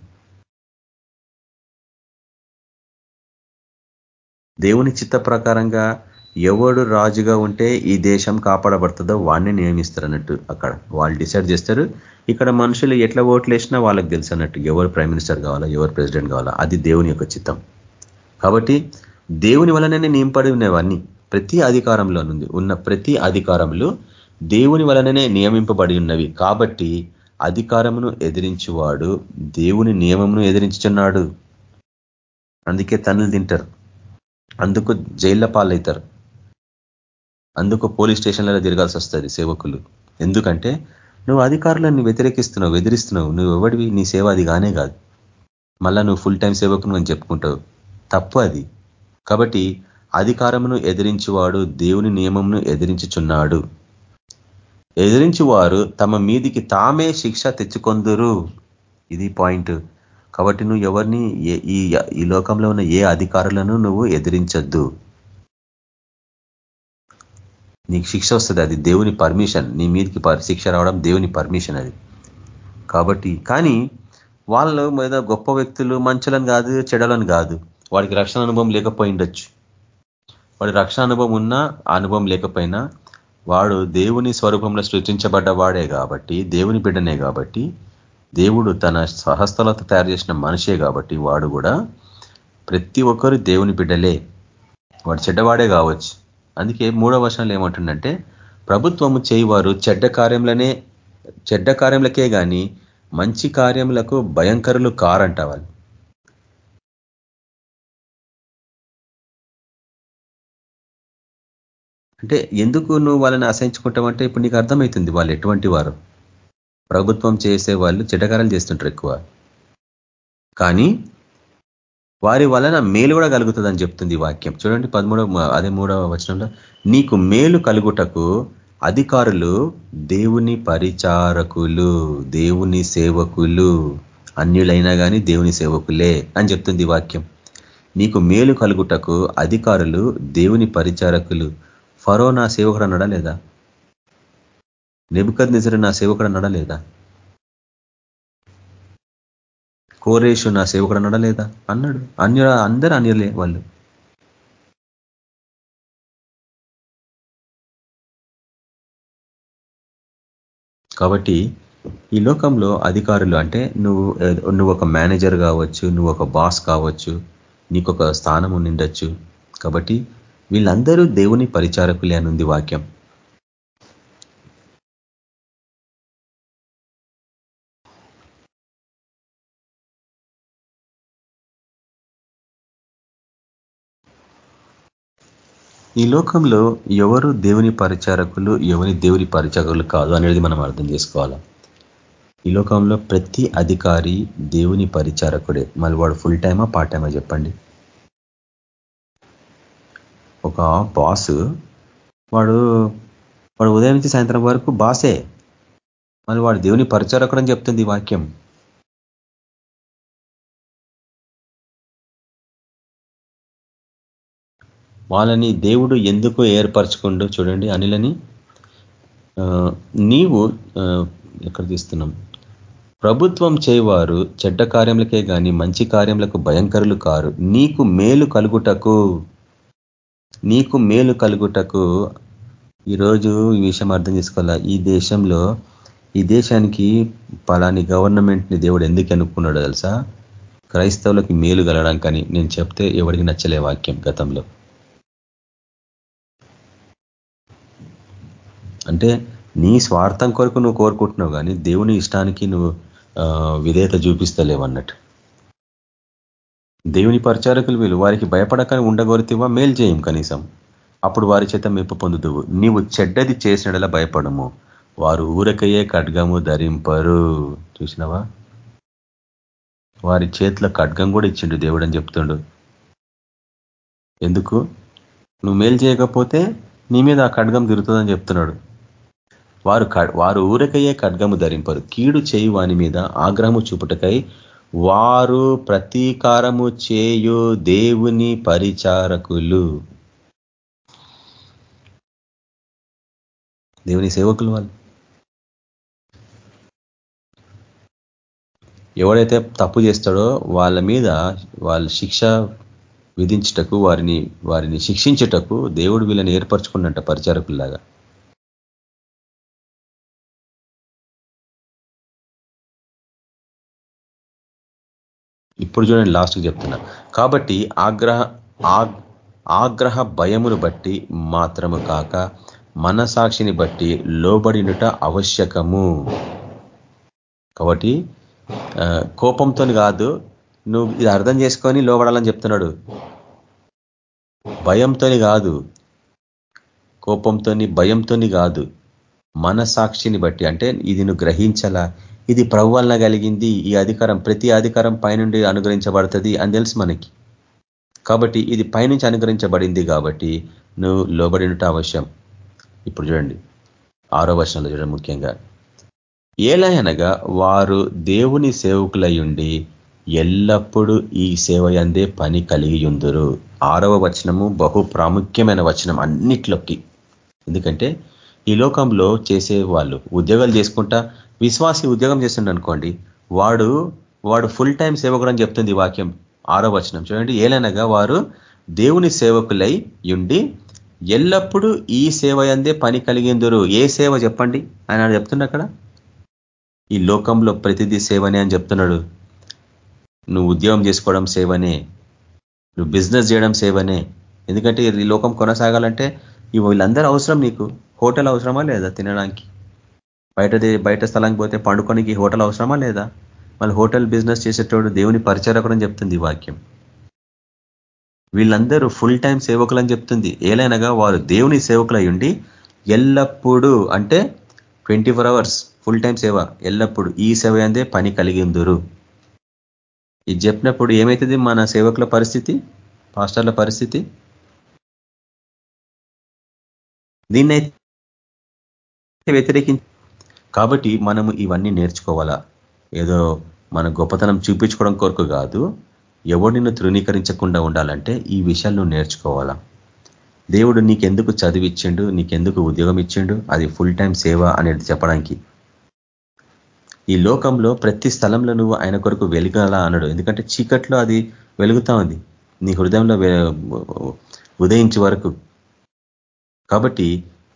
దేవుని చిత్త ప్రకారంగా ఎవడు రాజుగా ఉంటే ఈ దేశం కాపాడబడుతుందో వాడిని నియమిస్తారు అన్నట్టు అక్కడ వాళ్ళు డిసైడ్ చేస్తారు. ఇక్కడ మనుషులు ఎట్లా ఓట్లు వేసినా వాళ్ళకి తెలుసు అన్నట్టు ఎవరు ప్రైమ్ మినిస్టర్ కావాలా ఎవరు ప్రెసిడెంట్ కావాలా? అది దేవుని యొక్క చిత్తం. కాబట్టి దేవుని వలననే నింపడి ఉన్నవన్నీ ప్రతి అధికారంలో ఉంది ఉన్న ప్రతి అధికారంలో దేవుని వలననే నియమింపబడి ఉన్నవి. కాబట్టి అధికారమును ఎదిరించువాడు దేవుని నియమమును ఎదిరించుచున్నాడు. అందుకే తనులు తింటారు. అందుకు జైళ్ళ పాలవుతారు అందుకు పోలీస్ స్టేషన్లలో తిరగాల్సి వస్తుంది సేవకులు. ఎందుకంటే నువ్వు అధికారులను వ్యతిరేకిస్తున్నావు ఎదిరిస్తున్నావు. నువ్వు ఎవడివి? నీ సేవ అది కానే కాదు. మళ్ళా నువ్వు ఫుల్ టైం సేవకును అని చెప్పుకుంటావు. తప్పు అది. కాబట్టి అధికారమును ఎదిరించేవాడు దేవుని నియమమును ఎదిరించుచున్నాడు. ఎదిరించి వారు తమ మీదికి తామే శిక్ష తెచ్చుకొందురు. ఇది పాయింట్. కాబట్టి నువ్వు ఎవరిని ఈ ఈ లోకంలో ఉన్న ఏ అధికారులను నువ్వు ఎదిరించద్దు. నీకు శిక్ష వస్తుంది అది దేవుని పర్మిషన్. నీ మీదకి శిక్ష రావడం దేవుని పర్మిషన్ అది. కాబట్టి కానీ వాళ్ళు మీద గొప్ప వ్యక్తులు మంచులను కాదు చెడలను కాదు. వాడికి రక్షణ అనుభవం లేకపోయిండొచ్చు వాడి రక్షణ అనుభవం ఉన్నా అనుభవం లేకపోయినా వాడు దేవుని స్వరూపంలో సృష్టించబడ్డ వాడే కాబట్టి దేవుని బిడ్డనే కాబట్టి దేవుడు తన సహస్తలత తయారు చేసిన మనిషే కాబట్టి వాడు కూడా ప్రతి ఒక్కరు దేవుని బిడ్డలే. వాడు చెడ్డవాడే కావచ్చు. అందుకే మూడవ వర్షాలు ఏమంటుండంటే ప్రభుత్వము చేయివారు చెడ్డ కార్యంలోనే చెడ్డ కార్యములకే కానీ మంచి కార్యములకు భయంకరులు కారంట వాళ్ళు. అంటే ఎందుకు నువ్వు వాళ్ళని అసహించుకుంటావంటే ఇప్పుడు నీకు అర్థమవుతుంది వాళ్ళు ఎటువంటి వారు. ప్రభుత్వం చేసే వాళ్ళు చెడ్డకారాలు చేస్తుంటారు ఎక్కువ. కానీ వారి వలన మేలు కూడా కలుగుతుందని చెప్తుంది వాక్యం. చూడండి పదమూడవ అదే మూడవ వచనంలో నీకు మేలు కలుగుటకు అధికారులు దేవుని పరిచారకులు దేవుని సేవకులు అన్యులైనా కానీ దేవుని సేవకులే అని చెప్తుంది వాక్యం. నీకు మేలు కలుగుటకు అధికారులు దేవుని పరిచారకులు ఫరో నా సేవకుడు అన్నడా లేదా? నెబుకద్ నిజరు నా సేవకుడు అన్నడా లేదా? కోరేషు నా సేవకుడు అన్నడా లేదా? అన్నాడు. అన్య అందరూ అన్యులే వాళ్ళు. కాబట్టి ఈ లోకంలో అధికారులు అంటే నువ్వు నువ్వు ఒక మేనేజర్ కావచ్చు నువ్వు ఒక బాస్ కావచ్చు నీకు ఒక స్థానం ఉండిండొచ్చు కాబట్టి వీళ్ళందరూ దేవుని పరిచారకులే అనుంది వాక్యం. ఈ లోకంలో ఎవరు దేవుని పరిచారకులు ఎవరి దేవుని పరిచారకులు కాదు అనేది మనం అర్థం చేసుకోవాలా? ఈ లోకంలో ప్రతి అధికారి దేవుని పరిచారకుడే. మళ్ళీ వాడు ఫుల్ టైమా పార్ట్ టైమా చెప్పండి? ఒక బాస్ వాడు వాడు ఉదయం నుంచి సాయంత్రం వరకు బాసే మరి వాడు దేవుని పరిచారకుడు అని చెప్తుంది వాక్యం. వాళ్ళని దేవుడు ఎందుకు ఏర్పరచుకుండో చూడండి అనిలని నీవు ఎక్కడ తీస్తున్నాం? ప్రభుత్వం చేయవారు చెడ్డ కార్యములకే కానీ మంచి కార్యములకు భయంకరులు కారు. నీకు మేలు కలుగుటకు నీకు మేలు కలుగుటకు ఈరోజు ఈ విషయం అర్థం చేసుకోవాలా? ఈ దేశంలో ఈ దేశానికి పలాని గవర్నమెంట్ని దేవుడు ఎందుకు అనుకున్నాడో తెలుసా? క్రైస్తవులకి మేలు కలగడం కానీ నేను చెప్తే ఎవరికి నచ్చలే వాక్యం గతంలో. అంటే నీ స్వార్థం కొరకు నువ్వు కోరుకుంటున్నావు కానీ దేవుని ఇష్టానికి నువ్వు విధేయత చూపిస్తలేవు అన్నట్టు. దేవుని పరిచారకులు వీళ్ళు వారికి భయపడకని ఉండగోరితివా మేలు చేయం కనీసం. అప్పుడు వారి చేత మెప్పు పొందుతువు నీవు చెడ్డది చేసినలా భయపడము. వారు ఊరకయ్యే ఖడ్గము ధరింపరు. చూసినవా? వారి చేతిలో ఖడ్గం కూడా ఇచ్చిండు దేవుడు అని చెప్తుండు. ఎందుకు? నువ్వు మేలు చేయకపోతే నీ మీద ఆ ఖడ్గం తిరుగుతుందని చెప్తున్నాడు. వారు వారు ఊరకయ్యే ఖడ్గము ధరింపరు. కీడు చేయి వాని మీద ఆగ్రహము చూపుటకై వారు ప్రతీకారము చేయు దేవుని పరిచారకులు. దేవుని సేవకులు వాళ్ళు. ఎవడైతే తప్పు చేస్తాడో వాళ్ళ మీద వాళ్ళ శిక్ష విధించుటకు వారిని వారిని శిక్షించుటకు దేవుడు వీళ్ళని ఏర్పరచుకున్నట్ట పరిచారకుల్లాగా. ఇప్పుడు చూడండి లాస్ట్కి చెప్తున్నా. కాబట్టి ఆగ్రహ ఆగ్రహ భయమును బట్టి మాత్రము కాక మనసాక్షిని బట్టి లోబడినుట ఆవశ్యకము. కాబట్టి కోపంతో కాదు నువ్వు ఇది అర్థం చేసుకొని లోబడాలని చెప్తున్నాడు. భయంతోని కాదు కోపంతోని భయంతోని కాదు మనసాక్షిని బట్టి. అంటే ఇది నువ్వు గ్రహించాలా? ఇది ప్రభు వలన కలిగింది. ఈ అధికారం ప్రతి అధికారం పైనుండి అనుగ్రహించబడుతుంది అని తెలుసు మనకి. కాబట్టి ఇది పైనుంచి అనుగ్రహించబడింది కాబట్టి నువ్వు లోబడినట అవశ్యం. ఇప్పుడు చూడండి. ఆరో వర్షంలో చూడండి ముఖ్యంగా. ఏలయనగా వారు దేవుని సేవకులయ్యుండి ఎల్లప్పుడూ ఈ సేవ అందే పని కలిగి ఉందరు. ఆరవ వచనము బహు ప్రాముఖ్యమైన వచనం అన్నిట్లోకి. ఎందుకంటే ఈ లోకంలో చేసే వాళ్ళు ఉద్యోగాలు చేసుకుంటా విశ్వాసి ఉద్యోగం చేస్తుండ అనుకోండి వాడు వాడు ఫుల్ టైం సేవకుడు అని చెప్తుంది వాక్యం ఆరో వచనం. చూడండి ఏలనగా వారు దేవుని సేవకులై ఉండి ఎల్లప్పుడూ ఈ సేవ అందే పని కలిగిందురు. ఏ సేవ చెప్పండి? ఆయన చెప్తున్నా అక్కడ. ఈ లోకంలో ప్రతిదీ సేవనే అని చెప్తున్నాడు. నువ్వు ఉద్యోగం చేసుకోవడం సేవనే నువ్వు బిజినెస్ చేయడం సేవనే. ఎందుకంటే ఈ లోకం కొనసాగాలంటే వీళ్ళందరూ అవసరం నీకు. హోటల్ అవసరమా లేదా తినడానికి? బయట బయట స్థలానికి పోతే పండుకోనికి హోటల్ అవసరమా లేదా? మళ్ళీ హోటల్ బిజినెస్ చేసేటోడు దేవుని పరిచయకుడని చెప్తుంది వాక్యం. వీళ్ళందరూ ఫుల్ టైం సేవకులు అని చెప్తుంది. ఏలైనగా వారు దేవుని సేవకులై ఉండి ఎల్లప్పుడూ అంటే ట్వంటీ అవర్స్ ఫుల్ టైం సేవ ఎల్లప్పుడు ఈ సేవ అందే పని కలిగి ఉందరు ఇది చెప్పినప్పుడు ఏమవుతుంది మన సేవకుల పరిస్థితి? పాస్టర్ల పరిస్థితి? దీన్నైతే వ్యతిరేకించి కాబట్టి మనము ఇవన్నీ నేర్చుకోవాలా? ఏదో మన గొప్పతనం చూపించుకోవడం కొరకు కాదు ఎవరిని తృణీకరించకుండా ఉండాలంటే ఈ విషయాలు నేర్చుకోవాలా? దేవుడు నీకెందుకు చదివిచ్చిండు నీకెందుకు ఉద్యోగం ఇచ్చిండు? అది ఫుల్ టైం సేవ అనేది చెప్పడానికి. ఈ లోకంలో ప్రతి స్థలంలో నువ్వు ఆయన కొరకు వెలుగలా అన్నాడు ఎందుకంటే చీకట్లో అది వెలుగుతా ఉంది. నీ హృదయంలో ఉదయించే వరకు. కాబట్టి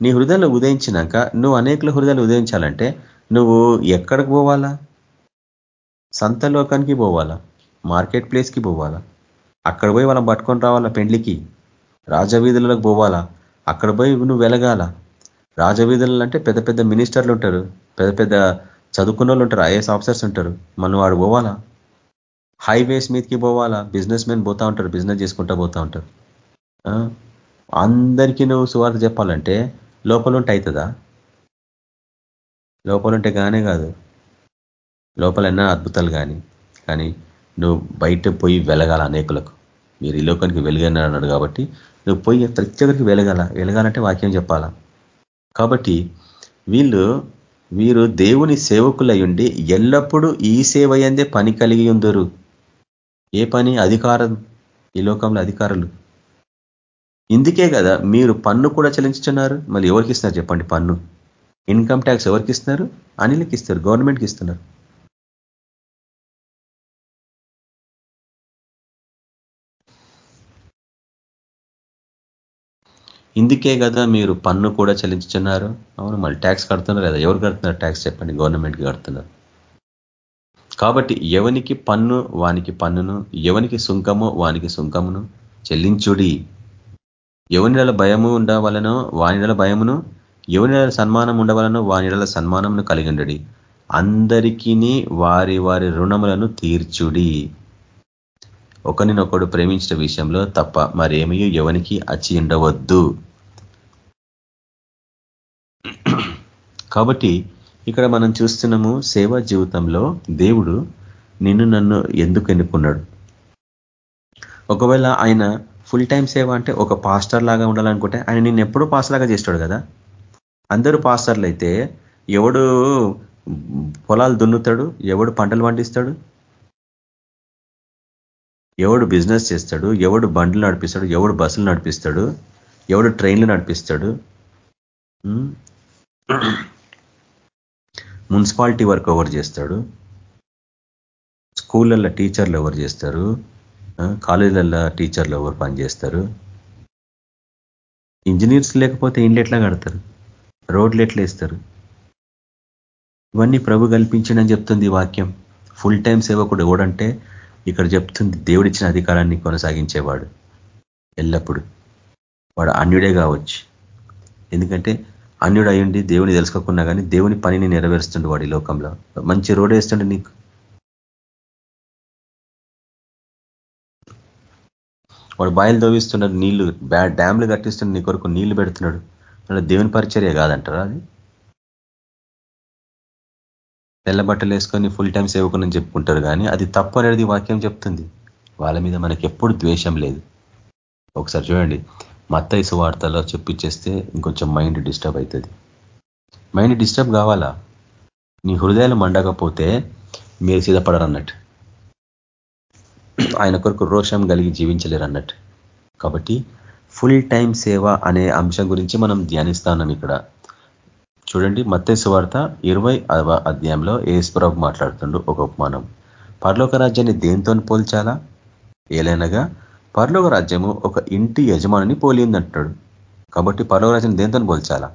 నీ హృదయంలో ఉదయించినాక నువ్వు అనేకుల హృదయాలు ఉదయించాలంటే నువ్వు ఎక్కడికి పోవాలా? సంత లోకానికి పోవాలా? మార్కెట్ ప్లేస్కి పోవాలా? అక్కడ పోయి వాళ్ళని పట్టుకొని రావాలా పెండ్లికి? రాజవీధులకు పోవాలా? అక్కడ పోయి నువ్వు వెలగాల? రాజవీధులు అంటే పెద్ద పెద్ద మినిస్టర్లు ఉంటారు పెద్ద పెద్ద చదువుకున్న వాళ్ళు ఉంటారు ఐఏఎస్ ఆఫీసర్స్ ఉంటారు. మనం వాడు పోవాలా? హైవేస్ మీదకి పోవాలా? బిజినెస్ మెన్ పోతా ఉంటారు బిజినెస్ చేసుకుంటా పోతా ఉంటారు. అందరికీ నువ్వు సువార్త చెప్పాలంటే లోపల ఉంటే అవుతుందా లోపలుంటే కానే కాదు. లోపల అద్భుతాలు కానీ కానీ నువ్వు బయట పోయి వెలగాల అనేకులకు. మీరు ఈ లోకానికి వెలుగన్నాడు కాబట్టి నువ్వు పోయి ప్రతి ఒక్కరికి వెలగాల. వెలగాలంటే వాక్యం చెప్పాలా? కాబట్టి వీళ్ళు వీరు దేవుని సేవకులై ఉండి ఎల్లప్పుడూ ఈ సేవ అందే పని కలిగి ఉందరు. ఏ పని? అధికారం. ఈ లోకంలో అధికారులు. ఇందుకే కదా మీరు పన్ను కూడా చెల్లించుతున్నారు? మళ్ళీ ఎవరికి ఇస్తున్నారు చెప్పండి పన్ను? ఇన్కమ్ ట్యాక్స్ ఎవరికి ఇస్తున్నారు? అనిలకి ఇస్తారు గవర్నమెంట్కి ఇస్తున్నారు. ఇందుకే కదా మీరు పన్ను కూడా చెల్లించుతున్నారు. అవును మళ్ళీ ట్యాక్స్ కడుతున్నారు కదా ఎవరు కడుతున్నారు ట్యాక్స్ చెప్పండి గవర్నమెంట్కి కడుతున్నారు. కాబట్టి ఎవనికి పన్ను వానికి పన్నును ఎవనికి సుంకము వానికి సుంకమును చెల్లించుడి. ఎవనిడల భయము ఉండవలనో వానిడల భయమును ఎవనిడల సన్మానం ఉండవలనో వానిడల సన్మానమును కలిగిండడి. అందరికీ వారి వారి రుణములను తీర్చుడి. ఒకరినొకడు ప్రేమించిన విషయంలో తప్ప మరేమీ ఎవనికి అచ్చి ఉండవద్దు. కాబట్టి ఇక్కడ మనం చూస్తున్నాము సేవా జీవితంలో దేవుడు నిన్ను నన్ను ఎందుకు ఎన్నుకున్నాడు? ఒకవేళ ఆయన ఫుల్ టైం సేవ అంటే ఒక పాస్టర్ లాగా ఉండాలనుకుంటే ఆయన నిన్ను ఎప్పుడూ పాస్టర్ లాగా చేస్తాడు కదా? అందరూ పాస్టర్లు అయితే ఎవడు పొలాలు దున్నుతాడు ఎవడు పంటలు పండిస్తాడు ఎవడు బిజినెస్ చేస్తాడు ఎవడు బండ్లు నడిపిస్తాడు ఎవడు బస్సులు నడిపిస్తాడు ఎవడు ట్రైన్లు నడిపిస్తాడు మున్సిపాలిటీ వర్క్ ఎవరు చేస్తాడు స్కూళ్ళల్లో టీచర్లు ఎవరు చేస్తారు కాలేజీలలో టీచర్లు ఎవరు పనిచేస్తారు? ఇంజనీర్స్ లేకపోతే ఇండ్లు ఎట్లా కడతారు? రోడ్లు ఎట్లా వేస్తారు? ఇవన్నీ ప్రభు కల్పించిందని చెప్తుంది వాక్యం. ఫుల్ టైం సేవకుడు ఎవడంటే ఇక్కడ చెప్తుంది దేవుడిచ్చిన అధికారాన్ని కొనసాగించేవాడు ఎల్లప్పుడు. వాడు అన్యుడే కావచ్చు. ఎందుకంటే అన్యుడు అయ్యుండి దేవుని తెలుసుకోకున్నా కానీ దేవుని పనిని నెరవేరుస్తుండే వాడు ఈ లోకంలో. మంచి రోడ్ వేస్తుండే నీకు. వాడు బాయిలు దోవిస్తున్నాడు నీళ్ళు డ్యామ్లు కట్టిస్తున్నాడు నీ కొరకు నీళ్ళు పెడుతున్నాడు. అంటే దేవుని పరిచర్య కాదంటారా అది? తెల్ల బట్టలు వేసుకొని ఫుల్ టైం సేవకుని చెప్పుకుంటారు కానీ అది తప్పు అనేది వాక్యం చెప్తుంది. వాళ్ళ మీద మనకి ఎప్పుడు ద్వేషం లేదు. ఒకసారి చూడండి. మత్త వార్తలో చెప్పించేస్తే ఇంకొంచెం మైండ్ డిస్టర్బ్ అవుతుంది మైండ్ డిస్టర్బ్ కావాలా? నీ హృదయాలు మండకపోతే మీరు సిద్ధపడరు అన్నట్టు ఆయన కొరకు రోషం కలిగి జీవించలేరు అన్నట్టు కాబట్టి ఫుల్ టైం సేవ అనే అంశం గురించి మనం ధ్యానిస్తాం ఇక్కడ. చూడండి మత్తేసు వార్త ఇరవై అధ్యాయంలో ఏసుప్రభు మాట్లాడుతుండు ఒక ఉపమానం. పరలోక రాజ్యాన్ని దేంతో పోల్చాలా? ఏలైనగా పరలోక రాజ్యము ఒక ఇంటి యజమానిని పోలిందంటాడు కాబట్టి పరలోక రాజ్యం దేంతో పోల్చాలా?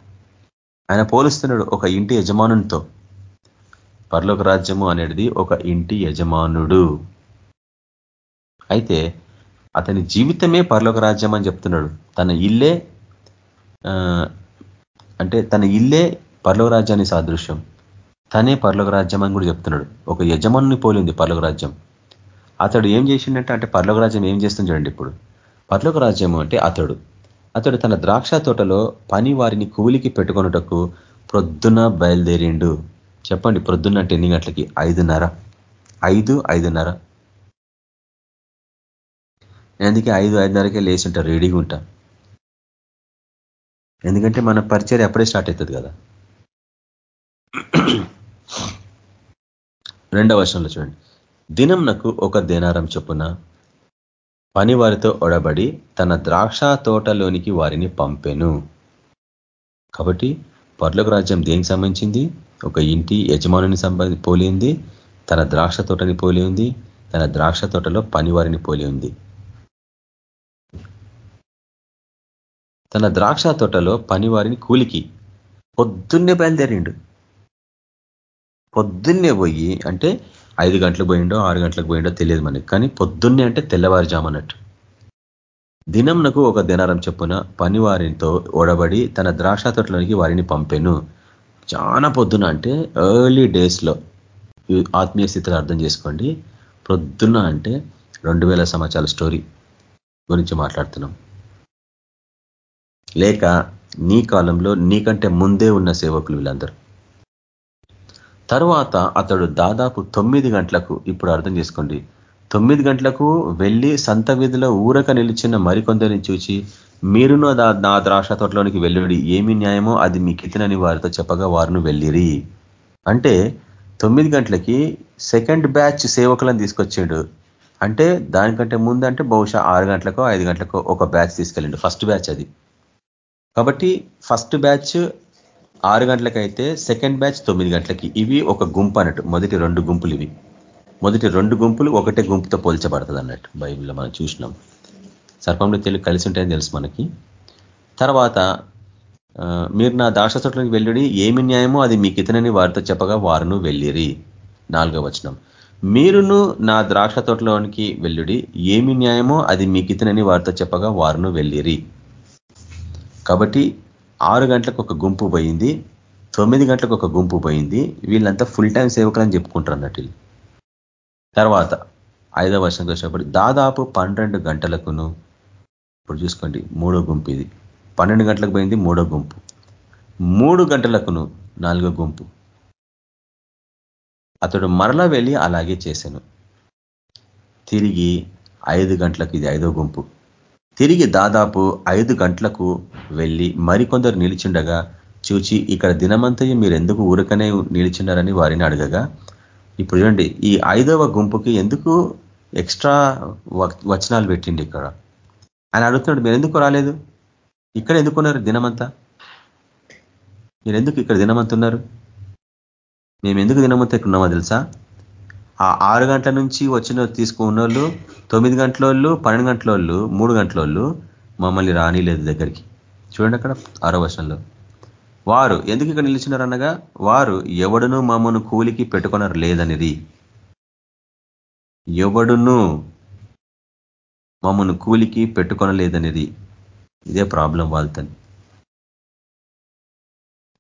ఆయన పోలుస్తున్నాడు ఒక ఇంటి యజమానునితో. పరలోక రాజ్యము అనేది ఒక ఇంటి యజమానుడు. అయితే అతని జీవితమే పరలోక రాజ్యం అని చెప్తున్నాడు. తన ఇల్లే అంటే తన ఇల్లే పర్లోక రాజ్యాన్ని సాదృశ్యం. తనే పర్లోక రాజ్యం అని కూడా చెప్తున్నాడు. ఒక యజమానుని పోలింది పర్లోక రాజ్యం. అతడు ఏం చేసిండంటే అంటే పర్లోక రాజ్యం ఏం చేస్తుంది చూడండి ఇప్పుడు. పర్లోక రాజ్యం అంటే అతడు. అతడు తన ద్రాక్ష తోటలో పని వారిని కూలికి పెట్టుకున్నటకు ప్రొద్దున బయలుదేరిండు. చెప్పండి ప్రొద్దున్న అంటే ఎన్ని గంటలకి? ఐదున్నర. ఐదు ఐదున్నర. నేను అందుకే ఐదు ఐదున్నరకే లేచి ఉంటా రెడీగా ఉంటా. ఎందుకంటే మన పరిచయం అప్పుడే స్టార్ట్ అవుతుంది కదా. రెండవ వర్షంలో చూడండి. దినం నాకు ఒక దినారం చొప్పున పని వారితో ఒడబడి తన ద్రాక్ష తోటలోనికి వారిని పంపెను. కాబట్టి పర్లోక రాజ్యం దేనికి సంబంధించింది? ఒక ఇంటి యజమానుని సంబంధి పోలి ఉంది తన ద్రాక్ష తోటని పోలి ఉంది తన ద్రాక్ష తోటలో పని వారిని పోలి ఉంది. తన ద్రాక్ష తోటలో పనివారిని కూలికి పొద్దున్నే బయలుదేరిండు. పొద్దున్నే పోయి అంటే ఐదు గంటలకు పోయిండో ఆరు గంటలకు పోయిండో తెలియదు మనకి. కానీ పొద్దున్నే అంటే తెల్లవారుజామన్నట్టు దినంనకు ఒక దినారం చొప్పున పనివారితో ఓడబడి తన ద్రాక్ష తోటలోనికి వారిని పంపెను. చాలా పొద్దున అంటే ఎర్లీ డేస్లో. ఆత్మీయ స్థితిలో అర్థం చేసుకోండి. పొద్దున అంటే రెండు వేల సంవత్సరాల స్టోరీ గురించి మాట్లాడుతున్నాం. లేక నీ కాలంలో నీకంటే ముందే ఉన్న సేవకులు వీళ్ళందరూ. తర్వాత అతడు దాదాపు తొమ్మిది గంటలకు ఇప్పుడు అర్థం చేసుకోండి తొమ్మిది గంటలకు వెళ్ళి సంత వీధిలో ఊరక నిలిచిన మరికొందరిని చూచి మీరును నా ద్రాక్ష తోటలోనికి వెళ్ళి ఏమి న్యాయమో అది మీకు ఇతనని వారితో చెప్పగా వారిను వెళ్ళిరి. అంటే తొమ్మిది గంటలకి సెకండ్ బ్యాచ్ సేవకులను తీసుకొచ్చాడు. అంటే దానికంటే ముందంటే బహుశా ఆరు గంటలకో ఐదు గంటలకో ఒక బ్యాచ్ తీసుకెళ్ళిండు ఫస్ట్ బ్యాచ్ అది. కాబట్టి ఫస్ట్ బ్యాచ్ ఆరు గంటలకైతే సెకండ్ బ్యాచ్ తొమ్మిది గంటలకి. ఇవి ఒక గుంపు అన్నట్టు. మొదటి రెండు గుంపులు ఇవి. మొదటి రెండు గుంపులు ఒకటే గుంపుతో పోల్చబడుతుంది అన్నట్టు బైబిల్లో మనం చూసినాం. సర్పంలో తెలుగు కలిసి ఉంటాయని తెలుసు మనకి. తర్వాత మీరు నా దాక్ష తోటలోకి ఏమి న్యాయమో అది మీకు ఇతనని వారితో చెప్పగా వారును వెళ్ళిరి. నాలుగో వచనం. మీరును నా ద్రాక్ష తోటలోనికి వెళ్ళుడి. ఏమి న్యాయమో అది మీకు ఇతనని వారితో చెప్పగా వారును వెళ్ళిరి. కాబట్టి ఆరు గంటలకు ఒక గుంపు పోయింది తొమ్మిది గంటలకు ఒక గుంపు పోయింది. వీళ్ళంతా ఫుల్ టైం సేవకులని చెప్పుకుంటారు అన్నట్టు తర్వాత ఐదవ వర్షంకి వచ్చినప్పుడు దాదాపు పన్నెండు గంటలకును ఇప్పుడు చూసుకోండి మూడో గుంపు ఇది. పన్నెండు గంటలకు పోయింది మూడో గుంపు. మూడు గంటలకును నాలుగో గుంపు. అతడు మరలా వెళ్ళి అలాగే చేశాను. తిరిగి ఐదు గంటలకు ఇది ఐదో గుంపు. తిరిగి దాదాపు ఐదు గంటలకు వెళ్ళి మరికొందరు నిలిచిండగా చూచి ఇక్కడ దినమంతయు మీరు ఎందుకు ఊరకనే నిలిచిండారని వారిని అడగగా ఇప్పుడు చూడండి ఈ ఐదవ గుంపుకి ఎందుకు ఎక్స్ట్రా వచనాలు పెట్టిండి ఇక్కడ? ఆయన అడుగుతున్నాడు మీరు ఎందుకు రాలేదు? ఇక్కడ ఎందుకున్నారు దినమంతా? మీరు ఎందుకు ఇక్కడ దినమంతున్నారు మేము ఎందుకు దినమంతా ఇక్కడ ఉన్నామో తెలుసా? ఆ ఆరు గంటల నుంచి వచ్చిన తీసుకున్న వాళ్ళు తొమ్మిది గంటల వాళ్ళు పన్నెండు గంటల వాళ్ళు మూడు గంటల వాళ్ళు మమ్మల్ని రానిలేదు దగ్గరికి. చూడండి అక్కడ ఆరో వర్షంలో వారు ఎందుకు ఇక్కడ నిలిచినారు అనగా వారు ఎవడును మమ్మను కూలికి పెట్టుకున్నారు లేదనిది ఎవడును మమ్మను కూలికి పెట్టుకొనలేదనేది ఇదే ప్రాబ్లం వాళ్ళతో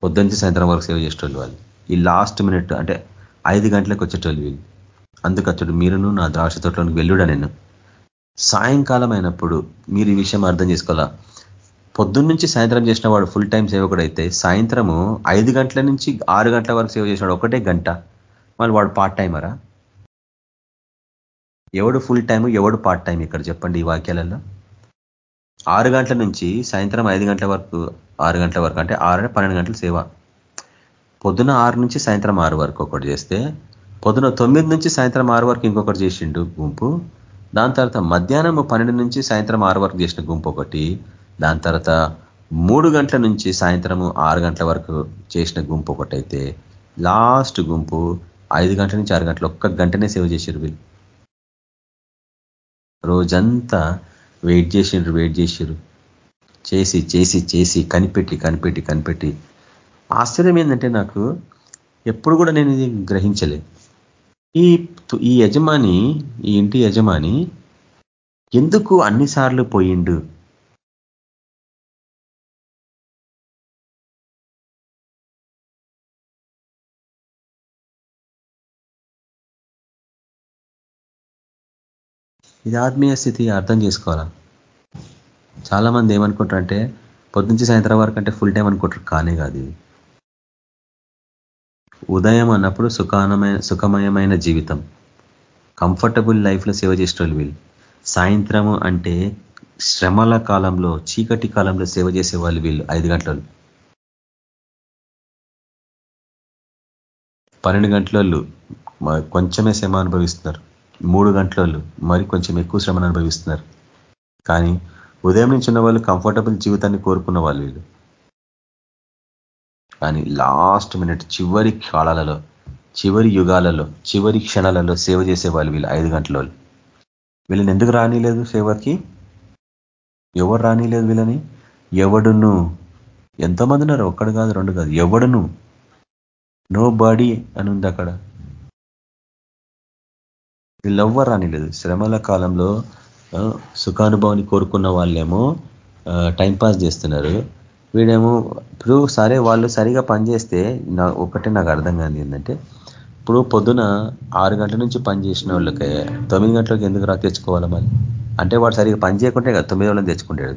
పొద్దుంచి సాయంత్రం వరకు సేవ చేసేటోళ్ళు వాళ్ళు. ఈ లాస్ట్ మినిట్ అంటే ఐదు గంటలకు వచ్చేటోళ్ళు వీళ్ళు. అందుకు అతడు మీరును నా ద్రాక్ష తోటలోనికి వెళ్ళుడా నేను సాయంకాలం అయినప్పుడు మీరు ఈ విషయం అర్థం చేసుకోవాలా? పొద్దున్నుంచి సాయంత్రం చేసిన వాడు ఫుల్ టైం సేవకుడు అయితే సాయంత్రము ఐదు గంటల నుంచి ఆరు గంటల వరకు సేవ చేసినాడు ఒకటే గంట. మళ్ళీ వాడు పార్ట్ టైమరా ఎవడు ఫుల్ టైం ఎవడు పార్ట్ టైం ఇక్కడ చెప్పండి ఈ వాక్యాలలో? ఆరు గంటల నుంచి సాయంత్రం ఐదు గంటల వరకు ఆరు గంటల వరకు అంటే ఆరు పన్నెండు గంటల సేవ. పొద్దున ఆరు నుంచి సాయంత్రం ఆరు వరకు ఒకటి చేస్తే పొద్దున తొమ్మిది నుంచి సాయంత్రం ఆరు వరకు ఇంకొకటి చేసిండు గుంపు. దాని తర్వాత మధ్యాహ్నం పన్నెండు నుంచి సాయంత్రం ఆరు వరకు చేసిన గుంపు ఒకటి. దాని తర్వాత మూడు గంటల నుంచి సాయంత్రము ఆరు గంటల వరకు చేసిన గుంపు ఒకటైతే లాస్ట్ గుంపు. ఐదు గంటల నుంచి ఆరు గంటలు ఒక్క గంటనే సేవ చేసారు వీళ్ళు. రోజంతా వెయిట్ చేసిండ్రు వెయిట్ చేసిరు చేసి చేసి చేసి కనిపెట్టి కనిపెట్టి కనిపెట్టి. ఆశ్చర్యం ఏంటంటే నాకు ఎప్పుడు కూడా నేను ఇది గ్రహించలేదు ఈ ఈ యజమాని ఈ ఇంటి యజమాని ఎందుకు అన్నిసార్లు పోయిండు? ఇది ఆత్మీయ స్థితి అర్థం చేసుకోవాలా? చాలా మంది ఏమనుకుంటారు అంటే పొద్దుంచి సాయంత్రం వరకు అంటే ఫుల్ టైం అనుకుంటారు కానీ కాదు ఉదయం అన్నప్పుడు సుఖానమైన సుఖమయమైన జీవితం. కంఫర్టబుల్ లైఫ్లో సేవ చేసేటోళ్ళు వీళ్ళు. సాయంత్రము అంటే శ్రమల కాలంలో చీకటి కాలంలో సేవ చేసే వాళ్ళు వీళ్ళు ఐదు గంటలు పన్నెండు గంటలలో కొంచెమే శ్రమ అనుభవిస్తున్నారు. మూడు గంటలలో మరి కొంచెం ఎక్కువ శ్రమను అనుభవిస్తున్నారు. కానీ ఉదయం నుంచి ఉన్న వాళ్ళు కంఫర్టబుల్ జీవితాన్ని కోరుకున్న వాళ్ళు వీళ్ళు. కానీ లాస్ట్ మినిట్ చివరి కాలాలలో చివరి యుగాలలో చివరి క్షణాలలో సేవ చేసే వాళ్ళు వీళ్ళు ఐదు గంటల వీళ్ళని ఎందుకు రానిలేదు సేవకి? ఎవరు రానిలేదు వీళ్ళని? ఎవడును? ఎంతమంది ఉన్నారు ఒక్కడు కాదు రెండు కాదు ఎవడును? నో బాడీ అని ఉంది అక్కడ. వీళ్ళెవ్వరు రానిలేదు. శ్రమల కాలంలో సుఖానుభవాన్ని కోరుకున్న వాళ్ళేమో టైంపాస్ చేస్తున్నారు. వీడేమో ఇప్పుడు సరే వాళ్ళు సరిగా పనిచేస్తే నా ఒకటే నాకు అర్థం కాదు ఏంటంటే ఇప్పుడు పొద్దున ఆరు గంటల నుంచి పని చేసిన వాళ్ళకి తొమ్మిది గంటలకు ఎందుకు రా తెచ్చుకోవాలి మరి? అంటే వాడు సరిగా పని చేయకుంటే కదా తొమ్మిది వాళ్ళని తెచ్చుకుంటాడు.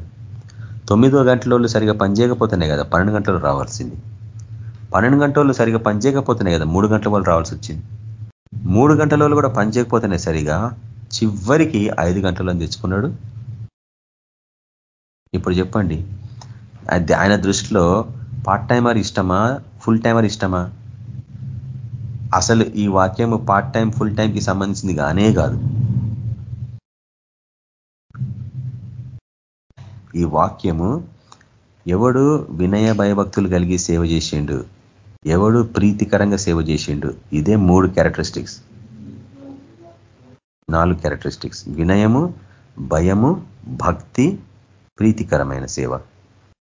తొమ్మిదో గంటల వాళ్ళు సరిగా పని చేయకపోతేనే కదా పన్నెండు గంటలు రావాల్సింది. పన్నెండు గంటల సరిగా పని చేయకపోతేనే కదా మూడు గంటల వాళ్ళు రావాల్సి వచ్చింది. మూడు గంటల వాళ్ళు కూడా పని చేయకపోతేనే సరిగా చివరికి ఐదు గంటలను తెచ్చుకున్నాడు. ఇప్పుడు చెప్పండి ఆయన దృష్టిలో పార్ట్ టైమర్ ఇష్టమా ఫుల్ టైమర్ ఇష్టమా? అసలు ఈ వాక్యము పార్ట్ టైం ఫుల్ టైంకి సంబంధించింది కానే కాదు. ఈ వాక్యము ఎవడు వినయ భయభక్తులు కలిగి సేవ చేసిండు ఎవడు ప్రీతికరంగా సేవ చేసిండు ఇదే మూడు క్యారెక్టరిస్టిక్స్ నాలుగు క్యారెక్టరిస్టిక్స్ వినయము భయము భక్తి ప్రీతికరమైన సేవ.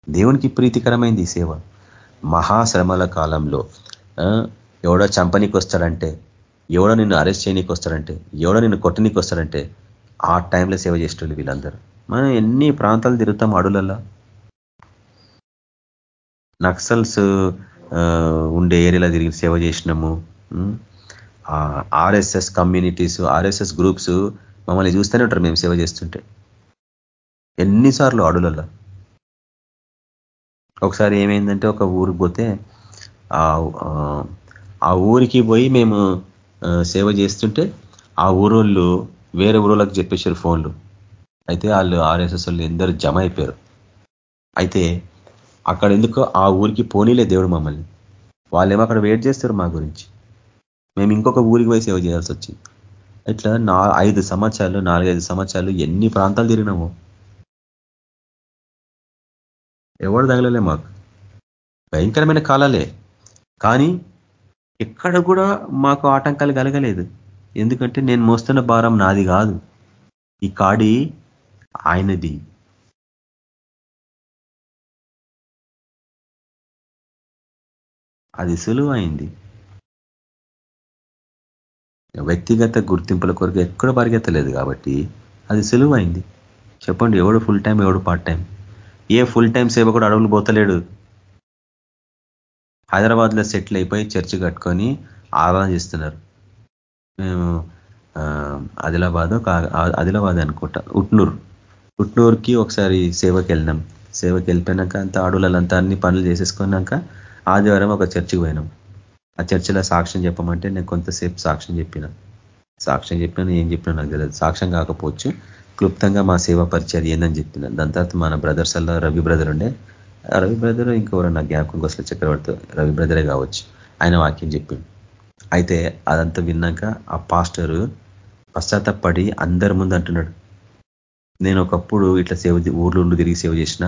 దేవునికి ప్రీతికరమైంది సేవ. మహాశ్రమల కాలంలో ఎవడో చంపనీకి వస్తాడంటే ఎవడో నిన్ను అరెస్ట్ చేయనీకి వస్తాడంటే ఎవడో నిన్ను కొట్టనీకి వస్తాడంటే ఆ టైంలో సేవ చేసేటోళ్ళు వీళ్ళందరూ. మనం ఎన్ని ప్రాంతాలు తిరుగుతాం అడులల్లో నక్సల్స్ ఉండే ఏరియాలో తిరిగి సేవ చేసినాము. ఆర్ఎస్ఎస్ కమ్యూనిటీస్ ఆర్ఎస్ఎస్ గ్రూప్స్ మమ్మల్ని చూస్తూనే ఉంటారు మేము సేవ చేస్తుంటే. ఎన్నిసార్లు అడులలో ఒకసారి ఏమైందంటే ఒక ఊరికి పోతే ఆ ఊరికి పోయి మేము సేవ చేస్తుంటే ఆ ఊరోళ్ళు వేరే ఊరోళ్ళకి చెప్పేశారు ఫోన్లు. అయితే వాళ్ళు ఆర్ఎస్ఎస్ వాళ్ళు ఎందరూ జమ అయిపోయారు. అయితే అక్కడ ఎందుకో ఆ ఊరికి పోనీలే దేవుడు మమ్మల్ని. వాళ్ళేమో అక్కడ వెయిట్ చేస్తారు మా గురించి. మేము ఇంకొక ఊరికి పోయి సేవ చేయాల్సి వచ్చింది. ఇట్లా నా ఐదు సంవత్సరాలు నాలుగైదు సంవత్సరాలు ఎన్ని ప్రాంతాలు తిరిగినామో ఎవడు తగలలే మాకు. భయంకరమైన కాలాలే. కానీ ఎక్కడ కూడా మాకు ఆటంకాలు కలగలేదు. ఎందుకంటే నేను మోస్తున్న భారం నాది కాదు. ఈ కాడి ఆయనది. అది సులువైంది. వ్యక్తిగత గుర్తింపుల కొరకు ఎక్కడ పరిగెత్తలేదు కాబట్టి అది సులువైంది. చెప్పండి ఎవడు ఫుల్ టైం ఎవడు పార్ట్ టైం ఏ ఫుల్ టైం సేవ కూడా అడవులు పోతలేడు. హైదరాబాద్లో సెటిల్ అయిపోయి చర్చి కట్టుకొని ఆరాధన చేస్తున్నారు. మేము ఆదిలాబాద్ ఆదిలాబాద్ అనుకుంటా ఉట్నూరు. ఉట్నూరుకి ఒకసారి సేవకి వెళ్ళినాం. సేవకి వెళ్ళిపోయినాక అంత అడవులంతా అన్ని పనులు చేసేసుకున్నాక ఆదివారం ఒక చర్చికి పోయినాం. ఆ చర్చిలో సాక్ష్యం చెప్పమంటే నేను కొంతసేపు సాక్ష్యం చెప్పిన. సాక్ష్యం చెప్పినా ఏం చెప్పినా నాకు తెలియదు. సాక్ష్యం కాకపోవచ్చు. క్లుప్తంగా మా సేవ పరిచయం ఏందని చెప్పిన దాని తర్వాత మన బ్రదర్స్ అలా రవి బ్రదర్ ఉండే. రవి బ్రదర్ ఇంకెవరన్నా జ్ఞాపకం కోసం చక్రవర్తి రవి బ్రదరే కావచ్చు. ఆయన వాక్యం చెప్పిండు. అయితే అదంతా విన్నాక ఆ పాస్టరు పశ్చాత్తపడి అందరి ముందు అంటున్నాడు నేను ఒకప్పుడు ఇట్లా సేవ ఊర్లో తిరిగి సేవ చేసిన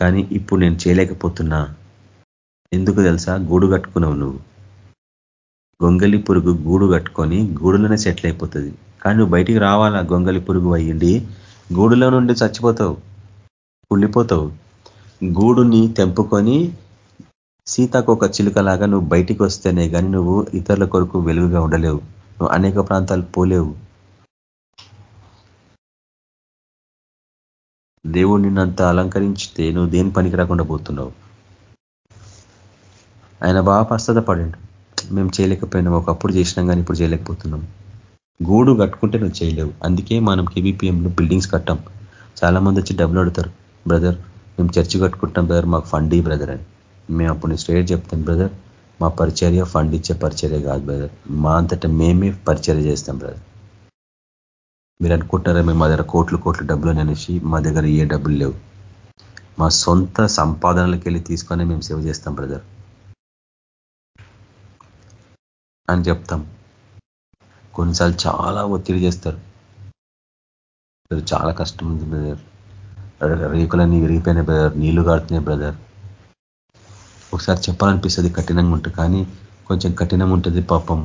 కానీ ఇప్పుడు నేను చేయలేకపోతున్నా. ఎందుకు తెలుసా? గూడు కట్టుకున్నావు నువ్వు. గొంగలి పురుగు గూడు కట్టుకొని గూడులోనే సెటిల్ అయిపోతుంది. కానీ నువ్వు బయటికి రావాలా? గొంగలి పురుగు అయ్యిండి గూడులో నుండి చచ్చిపోతావు. కుళ్ళిపోతావు. గూడుని తెంపుకొని సీతాకొక చిలుకలాగా నువ్వు బయటికి వస్తేనే కానీ నువ్వు ఇతరుల కొరకు వెలుగుగా ఉండలేవు. నువ్వు అనేక ప్రాంతాలు పోలేవు. దేవుడు నిన్నంత అలంకరించితే నువ్వు దేని పనికి రాకుండా పోతున్నావు? ఆయన బాగా పస్తద పడండి మేము చేయలేకపోయినాం. ఒకప్పుడు చేసినాం కానీ ఇప్పుడు చేయలేకపోతున్నాం. గూడు కట్టుకుంటే నువ్వు చేయలేవు. అందుకే మనం కేబీపీఎంలో బిల్డింగ్స్ కట్టాం. చాలా మంది వచ్చి డబ్బులు అడుగుతారు. బ్రదర్ మేము చర్చి కట్టుకుంటాం బ్రదర్ మాకు ఫండ్ బ్రదర్ అని. మేము అప్పుడు స్ట్రేట్ చెప్తాం బ్రదర్ మా పరిచర్య ఫండ్ ఇచ్చే పరిచర్య కాదు బ్రదర్ మా అంతటా మేమే పరిచర్య చేస్తాం బ్రదర్ మీరు అనుకుంటారా మేము మా దగ్గర కోట్లు కోట్లు డబ్బులు అనేసి మా దగ్గర ఏ డబ్బులు లేవు. మా సొంత సంపాదనలకు వెళ్ళి తీసుకొని మేము సేవ చేస్తాం బ్రదర్ అని చెప్తాం. కొన్నిసార్లు చాలా ఒత్తిడి చేస్తారు. చాలా కష్టం ఉంది బ్రదర్. రేకులన్నీ విరిగిపోయినాయి బ్రదర్. నీళ్ళు కాడుతున్నాయి బ్రదర్. ఒకసారి చెప్పాలనిపిస్తుంది కఠినంగా ఉంటుంది కానీ కొంచెం కఠినంగా ఉంటుంది పాపం.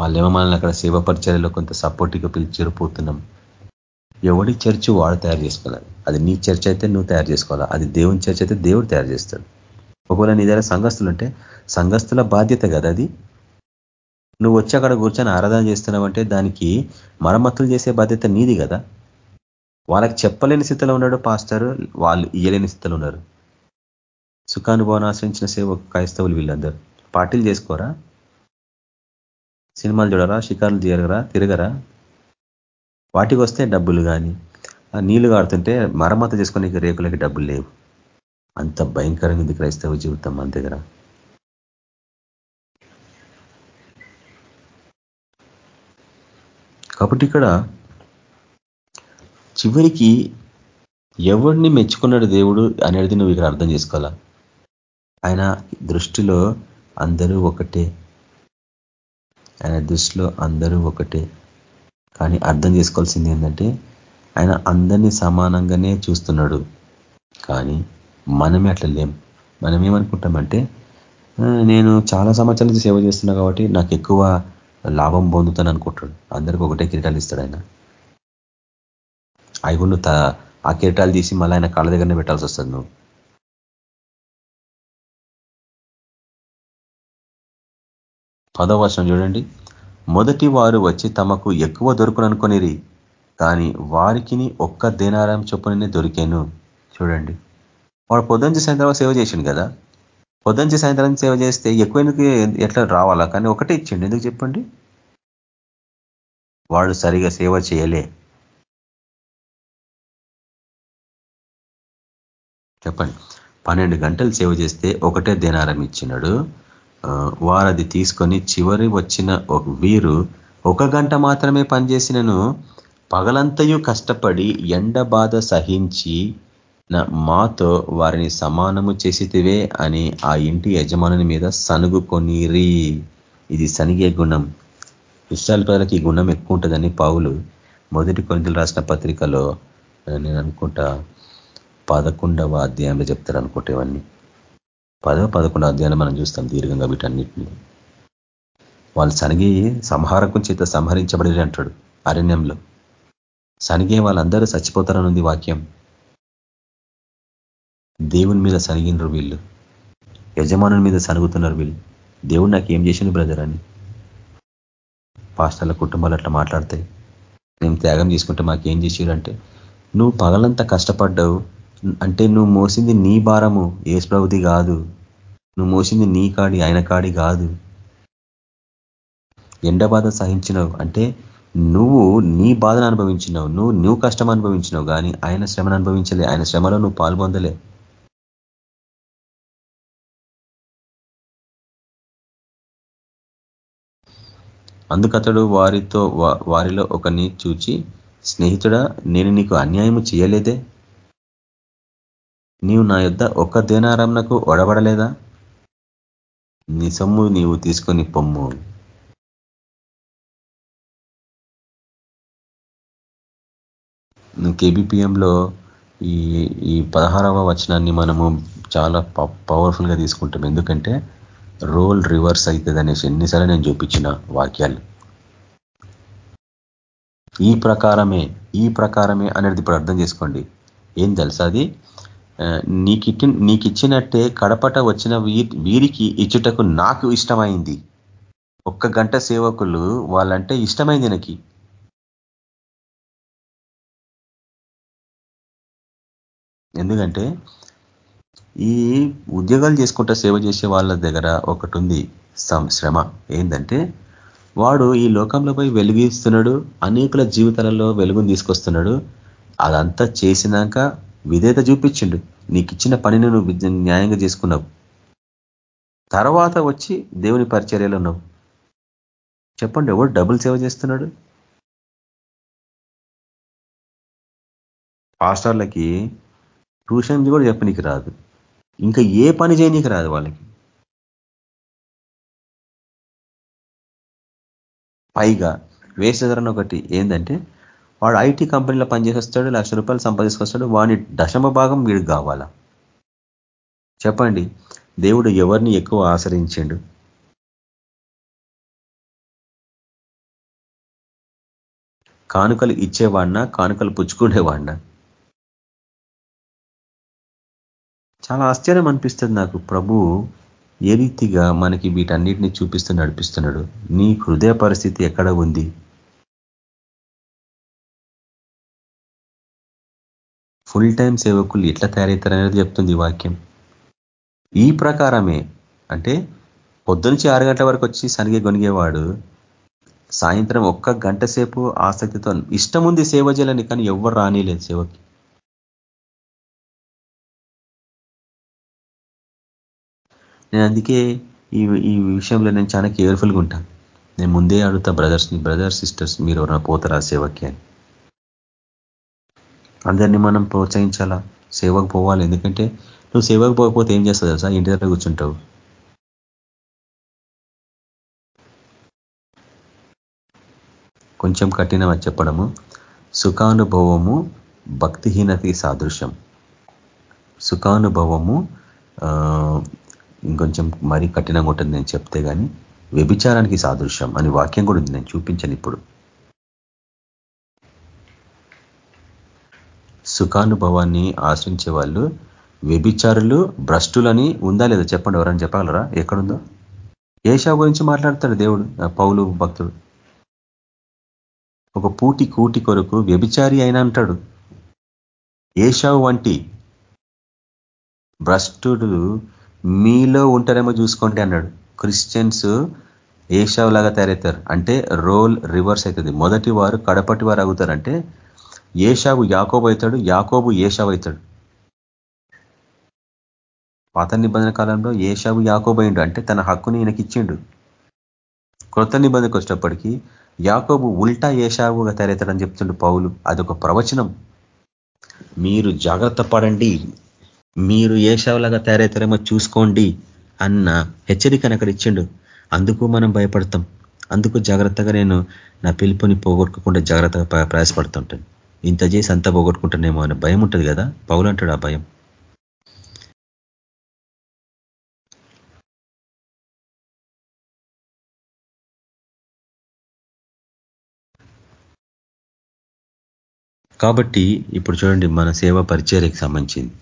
వాళ్ళేమో మనల్ని అక్కడ సేవ పరిచర్యలో కొంత సపోర్టివ్గా పిలిచిపోతున్నాం ఎవడి చర్చ్ వాడు తయారు చేసుకోవాలి. అది నీ చర్చ్ అయితే నువ్వు తయారు చేసుకోవాలా? అది దేవుని చర్చ్ అయితే దేవుడు తయారు చేస్తాడు. ఒకవేళ నీ దగ్గర సంఘస్థులు ఉంటే సంఘస్థుల బాధ్యత కదా అది? నువ్వు వచ్చి అక్కడ కూర్చొని ఆరాధన చేస్తున్నావంటే దానికి మరమ్మతులు చేసే బాధ్యత నీది కదా. వాళ్ళకి చెప్పలేని స్థితిలో ఉన్నాడు పాస్టర్ వాళ్ళు ఇయ్యలేని స్థితిలో ఉన్నారు. సుఖానుభవం ఆశ్రయించిన సేవ క్రైస్తవులు వీళ్ళందరూ. పార్టీలు చేసుకోరా? సినిమాలు చూడరా? షికారులు తీరగరా తిరగరా? వాటికి వస్తే డబ్బులు కానీ నీళ్ళు నీళ్ళు కాడుతుంటే మరమ్మత చేసుకునే రేకులకి డబ్బులు లేవు. అంత భయంకరంగా ఉంది క్రైస్తవ జీవితం మన దగ్గర. కాబట్టి ఇక్కడ చివరికి ఎవరిని మెచ్చుకున్నాడు దేవుడు అనేది నువ్వు ఇక్కడ అర్థం చేసుకోవాలా? ఆయన దృష్టిలో అందరూ ఒకటే. ఆయన దృష్టిలో అందరూ ఒకటే. కానీ అర్థం చేసుకోవాల్సింది ఏంటంటే ఆయన అందరినీ సమానంగానే చూస్తున్నాడు. కానీ మనమే అట్లా లేం. మనం ఏమనుకుంటామంటే నేను చాలా సంవత్సరాల సేవ చేస్తున్నా కాబట్టి నాకు ఎక్కువ లాభం పొందుతాను అనుకుంటాడు అందరికి ఒకటే కిరీటాలు ఇస్తాడు ఆయన. అవి నువ్వు ఆ కిరీటాలు తీసి మళ్ళీ ఆయన కాళ్ళ దగ్గరనే పెట్టాల్సి వస్తుంది నువ్వు. పదో వర్షం చూడండి. మొదటి వారు వచ్చి తమకు ఎక్కువ దొరుకుననుకొనిరి కానీ వారికి ఒక్క దేనారం చొప్పుననే దొరికాను. చూడండి. వాడు పొద్దుంచి సాయంత్రం సేవ చేసిండు కదా. పొద్దుంచి సాయంత్రం సేవ చేస్తే ఎక్కువ ఎట్లా రావాలా? కానీ ఒకటే ఇచ్చిండు. ఎందుకు చెప్పండి? వాడు సరిగా సేవ చేయలే. చెప్పండి. పన్నెండు గంటలు సేవ చేస్తే ఒకటే దినారం ఇచ్చినాడు. వారు అది తీసుకొని చివరి వచ్చిన వీరు ఒక గంట మాత్రమే పనిచేసినను. పగలంతయు కష్టపడి ఎండ బాధ సహించి మాతో వారిని సమానము చేసితివే అని ఆ ఇంటి యజమానుని మీద సనుగుకొనిరి ఇది సనిగే గుణం. ఇస్రాయల్ ప్రజలకి ఈ గుణం ఎక్కువ ఉంటుందని పావులు మొదటి కొనితలు రాసిన పత్రికలో నేను అనుకుంటా పదకొండవ అధ్యాయంలో చెప్తారు అనుకుంటే ఇవన్నీ. పదవ పదకొండవ అధ్యాయంలో మనం చూస్తాం దీర్ఘంగా వీటన్నిటిని. వాళ్ళు సనిగి సంహారకం చేత సంహరించబడి అంటాడు అరణ్యంలో. సనిగే వాళ్ళందరూ చచ్చిపోతారనుంది వాక్యం. దేవుని మీద సనిగినరు వీళ్ళు. యజమానుల మీద సనుగుతున్నారు వీళ్ళు. దేవుడు నాకు ఏం చేసిండు బ్రదర్ అని. పాస్టర్ల కుటుంబాలు అట్లా మాట్లాడతాయి. మేము త్యాగం చేసుకుంటే మాకేం చేసిరంటే నువ్వు పగలంతా కష్టపడ్డావు అంటే నువ్వు మోసింది నీ భారము ఏసుప్రభుది కాదు. నువ్వు మోసింది నీ కాడి ఆయన కాడి కాదు. ఎండ బాధ సహించినవు అంటే నువ్వు నీ బాధను అనుభవించినావు నువ్వు నువ్వు కష్టం అనుభవించినావు కానీ ఆయన శ్రమను అనుభవించలే ఆయన శ్రమలో నువ్వు పాల్పొందలే. అందుకతడు వారితో వారిలో ఒకని చూచి స్నేహితుడా నేను నీకు అన్యాయము చేయలేదే? నీవు నా యొద్ ఒక్క దేనారంనకు ఒడబడలేదా? నీ సొమ్ము నీవు తీసుకొని పొమ్ము. కేబిపిఎంలో ఈ ఈ పదహారవ వచనాన్ని మనము చాలా పవర్ఫుల్గా తీసుకుంటాం. ఎందుకంటే రోల్ రివర్స్ అవుతుంది అనేసి ఎన్నిసార్లు నేను చూపించిన వాక్యాలు. ఈ ప్రకారమే ఈ ప్రకారమే అనేది ఇప్పుడు అర్థం చేసుకోండి. ఏం తెలుసా అది? నీకిట్టి నీకిచ్చినట్టే కడపట వచ్చిన వీరికి ఇచ్చుటకు నాకు ఇష్టమైంది. ఒక్క గంట సేవకులు వాళ్ళంటే ఇష్టమైంది నాకు ఎందుకంటే ఈ ఉద్యోగాలు చేసుకుంటా సేవ చేసే వాళ్ళ దగ్గర ఒకటి ఉంది శ్రమ. ఏంటంటే వాడు ఈ లోకంలో పోయి వెలిగిస్తున్నాడు అనేకుల జీవితాలలో వెలుగుని తీసుకొస్తున్నాడు అదంతా చేసినాక విధేత చూపించిండు. నీకు ఇచ్చిన పనిని నువ్వు న్యాయంగా చేసుకున్నావు. తర్వాత వచ్చి దేవుని పరిచర్యలు ఉన్నావు. చెప్పండి ఎవడు డబుల్ సేవ చేస్తున్నాడు? పాస్టర్లకి ట్యూషన్ కూడా చెప్పనీకి రాదు. ఇంకా ఏ పని చేయనీకి రాదు వాళ్ళకి. పైగా వేషధరణ ఒకటి ఏంటంటే వాడు ఐటీ కంపెనీలో పనిచేసేస్తాడు లక్ష రూపాయలు సంపాదించుకొస్తాడు వాని దశమ భాగం వీడికి కావాలా? చెప్పండి. దేవుడు ఎవరిని ఎక్కువ ఆశ్రయించిండు? కానుకలు ఇచ్చేవాడినా కానుకలు పుచ్చుకునేవాడినా? చాలా ఆశ్చర్యం అనిపిస్తుంది నాకు. ప్రభు ఏ రీతిగా మనకి వీటన్నిటిని చూపిస్తూ నడిపిస్తున్నాడు? నీ హృదయ పరిస్థితి ఎక్కడ ఉంది? ఫుల్ టైం సేవకులు ఎట్లా తయారవుతారనేది చెప్తుంది వాక్యం. ఈ ప్రకారమే అంటే పొద్దునుంచి ఆరు గంటల వరకు వచ్చి సనిగే గొనిగేవాడు సాయంత్రం ఒక్క గంట సేపు ఆసక్తితో ఇష్టం ఉంది సేవ చేయాలని కానీ ఎవరు రానిలేదు సేవకి. నేను అందుకే ఈ ఈ విషయంలో నేను చాలా కేర్ఫుల్గా ఉంటాను. నేను ముందే అడుగుతా బ్రదర్స్ని బ్రదర్స్ సిస్టర్స్ మీరు ఎవరైనా పోతారా సేవకి అని? అందరినీ మనం ప్రోత్సహించాలా? సేవకు పోవాలి. ఎందుకంటే నువ్వు సేవకు పోకపోతే ఏం చేస్తావు తెలుసా? ఇంటి దగ్గర కూర్చుంటావు. కొంచెం కఠినం చెప్పడము? సుఖానుభవము భక్తిహీనతకి సాదృశ్యం. సుఖానుభవము ఇంకొంచెం మరీ కఠినంగా ఉంటుంది నేను చెప్తే కానీ వ్యభిచారానికి సాదృశ్యం అని వాక్యం కూడా ఉంది నేను చూపించను ఇప్పుడు. సుఖానుభవాన్ని ఆశ్రయించే వాళ్ళు వ్యభిచారులు భ్రష్టులని ఉందా లేదా చెప్పండి ఎవరని చెప్పగలరా? ఎక్కడుందో? ఏషా గురించి మాట్లాడతాడు దేవుడు పౌలు భక్తుడు. ఒక పూటి కూటి కొరకు వ్యభిచారి అయినా అంటాడు ఏషావు వంటి భ్రష్టుడు మీలో ఉంటారేమో చూసుకోండి అన్నాడు. క్రిస్టియన్స్ ఏషావు లాగా తయారవుతారు. అంటే రోల్ రివర్స్ అవుతుంది. మొదటి వారు కడపటి వారు అవుతారంటే ఏషావు యాకోబు అవుతాడు యాకోబు ఏషావు అవుతాడు. పాత నిబంధన కాలంలో ఏషావు యాకోబోయిండు అంటే తన హక్కుని ఈయనకి ఇచ్చిండు. క్రొత్త నిబంధనకు వచ్చేటప్పటికీ యాకోబు ఉల్టా ఏషావుగా తయారవుతాడని చెప్తుండు పౌలు. అదొక ప్రవచనం. మీరు జాగ్రత్త పడండి. మీరు ఏషావులాగా తయారవుతారేమో చూసుకోండి అన్న హెచ్చరికను అక్కడ ఇచ్చిండు. అందుకు మనం భయపడతాం. అందుకు జాగ్రత్తగా నేను నా పిలుపుని పోగొట్టుకోకుండా జాగ్రత్తగా ప్రయాసపడుతుంటాను. ఇంత చేసి అంతా పోగొట్టుకుంటానేమో అనే భయం ఉంటుంది కదా? పౌలంటాడు ఆ భయం. కాబట్టి ఇప్పుడు చూడండి మన సేవా పరిచర్యకు సంబంధించింది.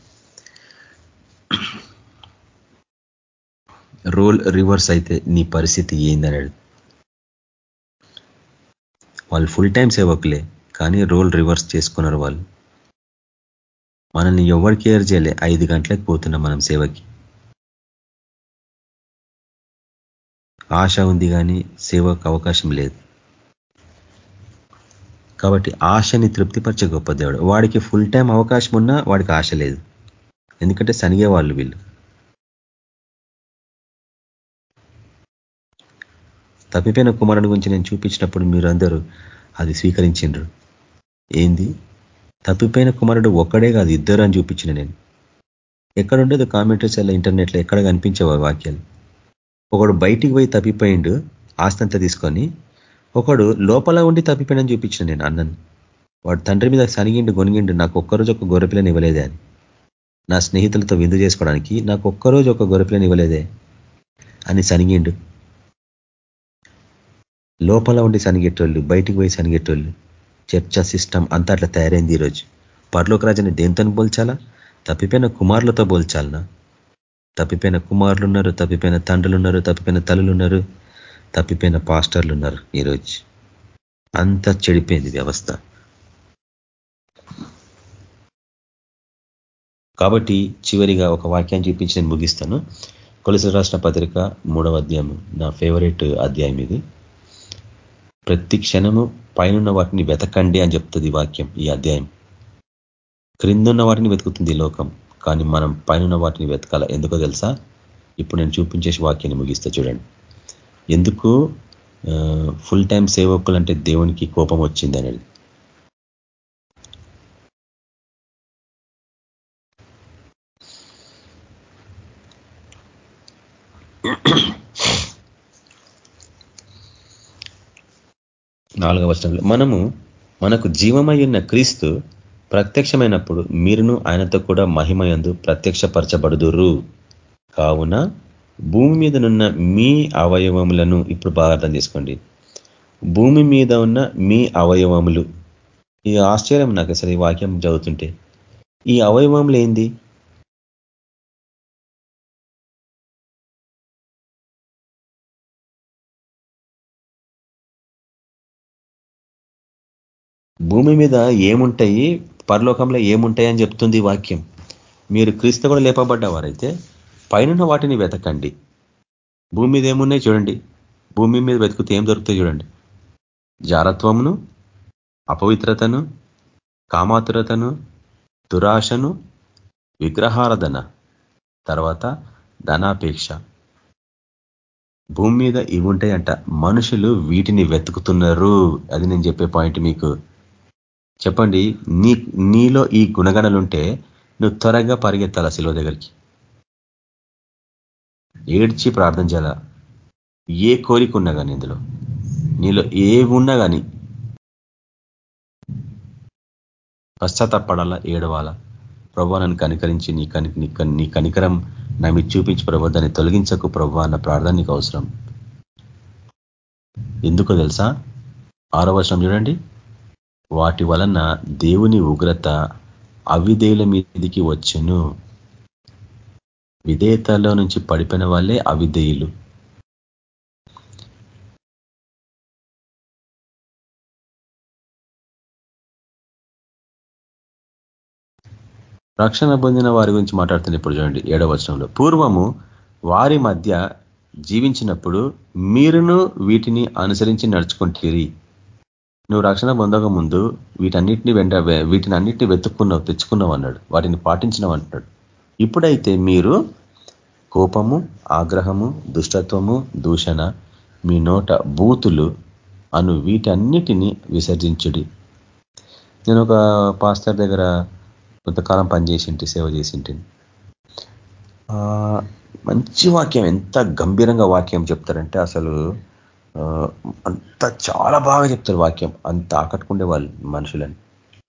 రోల్ రివర్స్ అయితే నీ పరిస్థితి ఏందన్నాడు వాళ్ళు ఫుల్ టైం సేవకులే కానీ రోల్ రివర్స్ చేసుకున్నారు వాళ్ళు. మనల్ని ఎవరు కేర్ చేయలే ఐదు గంటలకు పోతున్నాం మనం సేవకి. ఆశ ఉంది కానీ సేవకు అవకాశం లేదు. కాబట్టి ఆశని తృప్తిపరిచే గొప్ప దేవుడు. వాడికి ఫుల్ టైం అవకాశం ఉన్నా వాడికి ఆశ లేదు. ఎందుకంటే సనిగే వాళ్ళు. వీళ్ళు తప్పిపోయిన కుమారుని గురించి నేను చూపించినప్పుడు మీరందరూ అది స్వీకరించిండ్రు. ఏంది? తప్పిపోయిన కుమారుడు ఒక్కడే కాదు ఇద్దరు అని చూపించిన నేను. ఎక్కడ ఉండదు కామెంటరీస్ అలా ఇంటర్నెట్లో ఎక్కడ కనిపించేవా వాక్యాలు. ఒకడు బయటికి పోయి తప్పిపోయిండు ఆస్తంతా తీసుకొని ఒకడు లోపల ఉండి తప్పిపోయినని చూపించిన నేను అన్నను. వాడు తండ్రి మీద సనిగిండు గొనిగిండు నాకు ఒక్కరోజు ఒక గొర్రెపిల్లని ఇవ్వలేదే అని. నా స్నేహితులతో విందు చేసుకోవడానికి నాకు ఒక్కరోజు ఒక గొరపిలను ఇవ్వలేదే అని సనిగిండు. లోపల ఉండి సనిగెట్టోళ్ళు బయటికి పోయి సనిగెట్టోళ్ళు చర్చ సిస్టమ్ అంతా అట్లా తయారైంది ఈరోజు. పర్లోక రాజాన్ని దేంతో పోల్చాలా తప్పిపోయిన కుమారులతో పోల్చాలనా తప్పిపోయిన కుమారులు ఉన్నారు తప్పిపోయిన తండ్రులు ఉన్నారు తప్పిపోయిన తల్లులు ఉన్నారు తప్పిపోయిన పాస్టర్లు ఉన్నారు ఈరోజు. అంతా చెడిపోయింది వ్యవస్థ. కాబట్టి చివరిగా ఒక వాక్యాన్ని చూపించి నేను ముగిస్తాను. కొలసి రాష్ట్ర పత్రిక మూడవ అధ్యాయం నా ఫేవరెట్ అధ్యాయం ఇది. ప్రతి క్షణము పైన వాటిని వెతకండి అని చెప్తుంది వాక్యం ఈ అధ్యాయం. క్రిందున్న వాటిని వెతుకుతుంది ఈ లోకం కానీ మనం పైన వాటిని వెతకాల ఎందుకో తెలుసా? ఇప్పుడు నేను చూపించేసి వాక్యాన్ని ముగిస్తా చూడండి. ఎందుకు? ఫుల్ టైం సేవకులు అంటే దేవునికి కోపం వచ్చింది అనేది. నాలుగవ వచనంలో మనము మనకు జీవమై ఉన్న క్రీస్తు ప్రత్యక్షమైనప్పుడు మీరును ఆయనతో కూడా మహిమయందు ప్రత్యక్షపరచబడుదురు. కావున భూమి మీదనున్న మీ అవయవములను ఇప్పుడు బాగా అర్థం చేసుకోండి. భూమి మీద ఉన్న మీ అవయవములు. ఈ ఆశ్చర్యం నాకు అసలు ఈ వాక్యం చదువుతుంటే. ఈ అవయవములు ఏంది? భూమి మీద ఏముంటాయి? పరలోకంలో ఏముంటాయి అని చెప్తుంది వాక్యం. మీరు క్రీస్తు కూడా లేపబడ్డవారైతే పైన వాటిని వెతకండి. భూమి మీద ఏమున్నాయి చూడండి. భూమి మీద వెతుకుతే ఏం దొరుకుతాయి చూడండి. జారత్వమును అపవిత్రతను కామాతురతను దురాశను విగ్రహారధన తర్వాత ధనాపేక్ష. భూమి మీద ఇవి ఉంటాయంట. మనుషులు వీటిని వెతుకుతున్నారు. అది నేను చెప్పే పాయింట్ మీకు. చెప్పండి నీ నీలో ఈ గుణగణలుంటే నువ్వు త్వరగా పరిగెత్తాల శిలువ దగ్గరికి? ఏడ్చి ప్రార్థన చేయాల? ఏ కోరిక ఉన్నా కానీ ఇందులో. నీలో ఏమున్నా కానీ పశ్చాత్తపడాలా ఏడవాలా? ప్రభా నన్ను కనికరించి నీ కని నీ కనికరం నా మీద చూపించి ప్రభా దాన్ని తొలగించకు ప్రభా అన్న ప్రార్థన నీకు అవసరం. ఎందుకో తెలుసా? ఆరో వర్షం చూడండి. వాటి వలన దేవుని ఉగ్రత అవిధేయుల మీదికి వచ్చును. విధేయతలో నుంచి పడిపోయిన వాళ్ళే అవిధేయులు. రక్షణ పొందిన వారి గురించి మాట్లాడుతున్న ఇప్పుడు చూడండి ఏడవ వచనంలో. పూర్వము వారి మధ్య జీవించినప్పుడు మీరును వీటిని అనుసరించి నడుచుకుంటేరి. నువ్వు రక్షణ పొందక ముందు వీటన్నిటిని వెంట వీటిని అన్నిటిని వెతుక్కున్నావు తెచ్చుకున్నావు అన్నాడు. వాటిని పాటించినావు అంటున్నాడు. ఇప్పుడైతే మీరు కోపము ఆగ్రహము దుష్టత్వము దూషణ మీ నోట బూతులు అను వీటన్నిటిని విసర్జించుడి. నేను ఒక పాస్టర్ దగ్గర కొంతకాలం పనిచేసింటి సేవ చేసింటిని మంచి వాక్యం ఎంత గంభీరంగా వాక్యం చెప్తారంటే అసలు అంత చాలా బాగా చెప్తారు వాక్యం. అంత ఆకట్టుకుండే వాళ్ళు మనుషులని.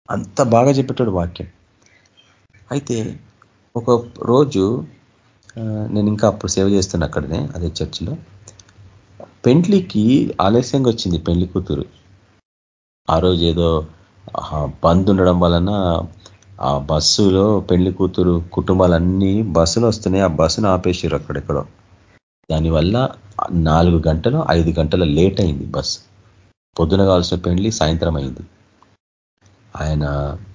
అంత బాగా చెప్పేటాడు వాక్యం. అయితే ఒక రోజు నేను ఇంకా అప్పుడు సేవ చేస్తాను అక్కడనే అదే చర్చిలో పెండ్లికి ఆలస్యంగా వచ్చింది పెళ్ళి కూతురు. ఆ రోజు ఏదో బంద్ ఉండడం వలన ఆ బస్సులో పెళ్ళి కూతురు కుటుంబాలన్నీ బస్సులు వస్తున్నాయి. ఆ బస్సును ఆపేసారు అక్కడెక్కడో. దానివల్ల నాలుగు గంటలు ఐదు గంటల లేట్ అయింది బస్. పొద్దున కావాల్సిన పెళ్ళి సాయంత్రం అయింది. ఆయన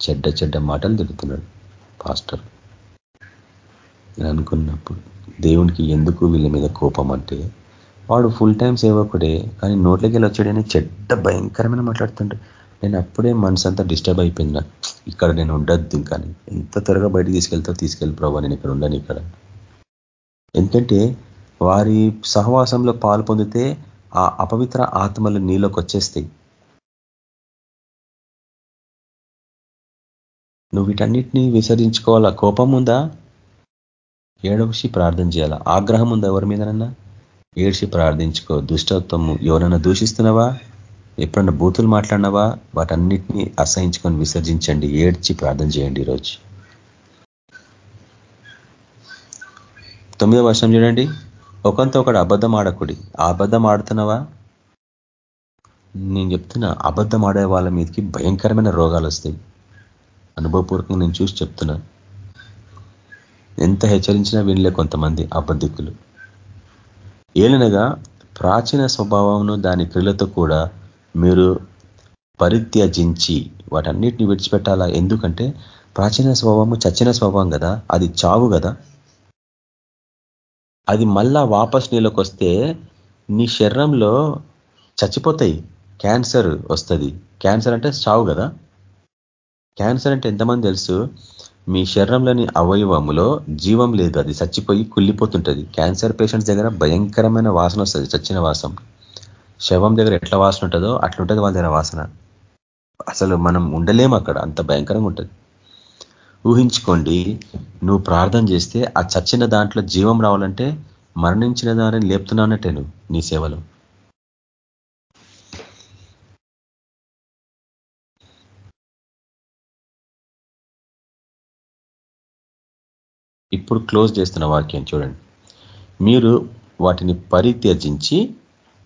చెడ్డ చెడ్డ మాటలు తిడుతున్నాడు పాస్టర్. నేను అనుకున్నప్పుడు దేవునికి ఎందుకు వీళ్ళ మీద కోపం అంటే వాడు ఫుల్ టైం సేవకుడే కానీ నోట్లోకి వెళ్ళి వచ్చాడని చెడ్డ భయంకరమైన మాట్లాడుతుండే నేను అప్పుడే మనసు అంతా డిస్టర్బ్ అయిపోయింది. ఇక్కడ నేను ఉండద్దు ఇంకా ఎంత త్వరగా బయటకు తీసుకెళ్తా తీసుకెళ్ళి ప్రభావ నేను ఇక్కడ ఉండను ఇక్కడ. ఎందుకంటే వారి సహవాసంలో పాలు పొందితే ఆ అపవిత్ర ఆత్మలు నీలోకి వచ్చేస్తాయి. నువ్వు వీటన్నిటినీ విసర్జించుకోవాలా? కోపం ఉందా? ఏడవసి ప్రార్థన చేయాలా? ఆగ్రహం ఉందా ఎవరి మీదనన్నా? ఏడ్చి ప్రార్థించుకో. దుష్టత్వము ఎవరన్నా దూషిస్తున్నావా? ఎప్పుడన్నా బూతులు మాట్లాడినావా? వాటన్నిటిని అసహించుకొని విసర్జించండి. ఏడ్చి ప్రార్థన చేయండి ఈరోజు. తొమ్మిదో వర్షం చూడండి. ఒకంతో ఒకడు అబద్ధం ఆడకుడి ఆ అబద్ధం ఆడుతున్నావా నేను చెప్తున్నా అబద్ధం ఆడే వాళ్ళ మీదకి భయంకరమైన రోగాలు వస్తాయి అనుభవపూర్వకంగా నేను చూసి చెప్తున్నా. ఎంత హెచ్చరించినా వినలే కొంతమంది అబద్ధికులు. ఏలనగా ప్రాచీన స్వభావంను దాని క్రియలతో కూడా మీరు పరిత్యజించి వాటన్నిటిని విడిచిపెట్టాలా? ఎందుకంటే ప్రాచీన స్వభావము చచ్చిన స్వభావం కదా అది చావు కదా. అది మళ్ళా వాపస్ నీలోకి వస్తే నీ శరీరంలో చచ్చిపోతాయి. క్యాన్సర్ వస్తుంది. క్యాన్సర్ అంటే చావు కదా? క్యాన్సర్ అంటే ఎంతమంది తెలుసు? మీ శరీరంలోని అవయవములో జీవం లేదు. అది చచ్చిపోయి కుళ్ళిపోతుంటుంది. క్యాన్సర్ పేషెంట్స్ దగ్గర భయంకరమైన వాసన వస్తుంది. చచ్చిన వాసం శవం దగ్గర ఎట్లా వాసన ఉంటుందో అట్లుంటుంది వాళ్ళ దగ్గర వాసన. అసలు మనం ఉండలేము అక్కడ. అంత భయంకరంగా ఉంటుంది. ఊహించుకోండి. నువ్వు ప్రార్థన చేస్తే ఆ చచ్చిన దాంట్లో జీవం రావాలంటే మరణించిన దానిని లేపుతున్నానట్టే నువ్వు నీ సేవలో. ఇప్పుడు క్లోజ్ చేస్తున్న వాక్యం చూడండి. మీరు వాటిని పరిత్యజించి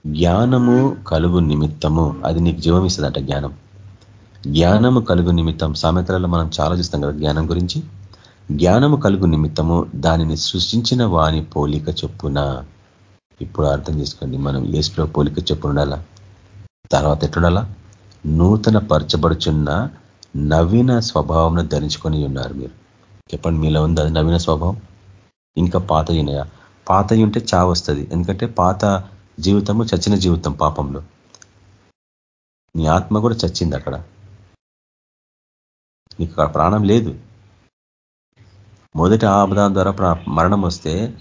జ్ఞానము కలుగు నిమిత్తము. అది నీకు జీవం ఇస్తుందంట జ్ఞానం. జ్ఞానము కలుగు నిమిత్తం సామెతలలో మనం చాలా చూస్తాం కదా జ్ఞానం గురించి. జ్ఞానము కలుగు నిమిత్తము దానిని సృష్టించిన వాని పోలిక చొప్పున. ఇప్పుడు అర్థం చేసుకోండి మనం ఏసులో పోలిక చొప్పున ఉండాలా? తర్వాత ఎట్లుండాలా? నూతన పరచబడుచున్న నవీన స్వభావంను ధరించుకొని ఉన్నారు మీరు. చెప్పండి మీలో ఉంది అది నవీన స్వభావం? ఇంకా పాత ఉన్నాయా పాత ఉంటే చావు వస్తుంది. ఎందుకంటే పాత జీవితము చచ్చిన జీవితం పాపంలో. నీ ఆత్మ కూడా చచ్చింది అక్కడ. నీకు ప్రాణం లేదు. మొదటి ఆదాం ద్వారా మరణం వస్తే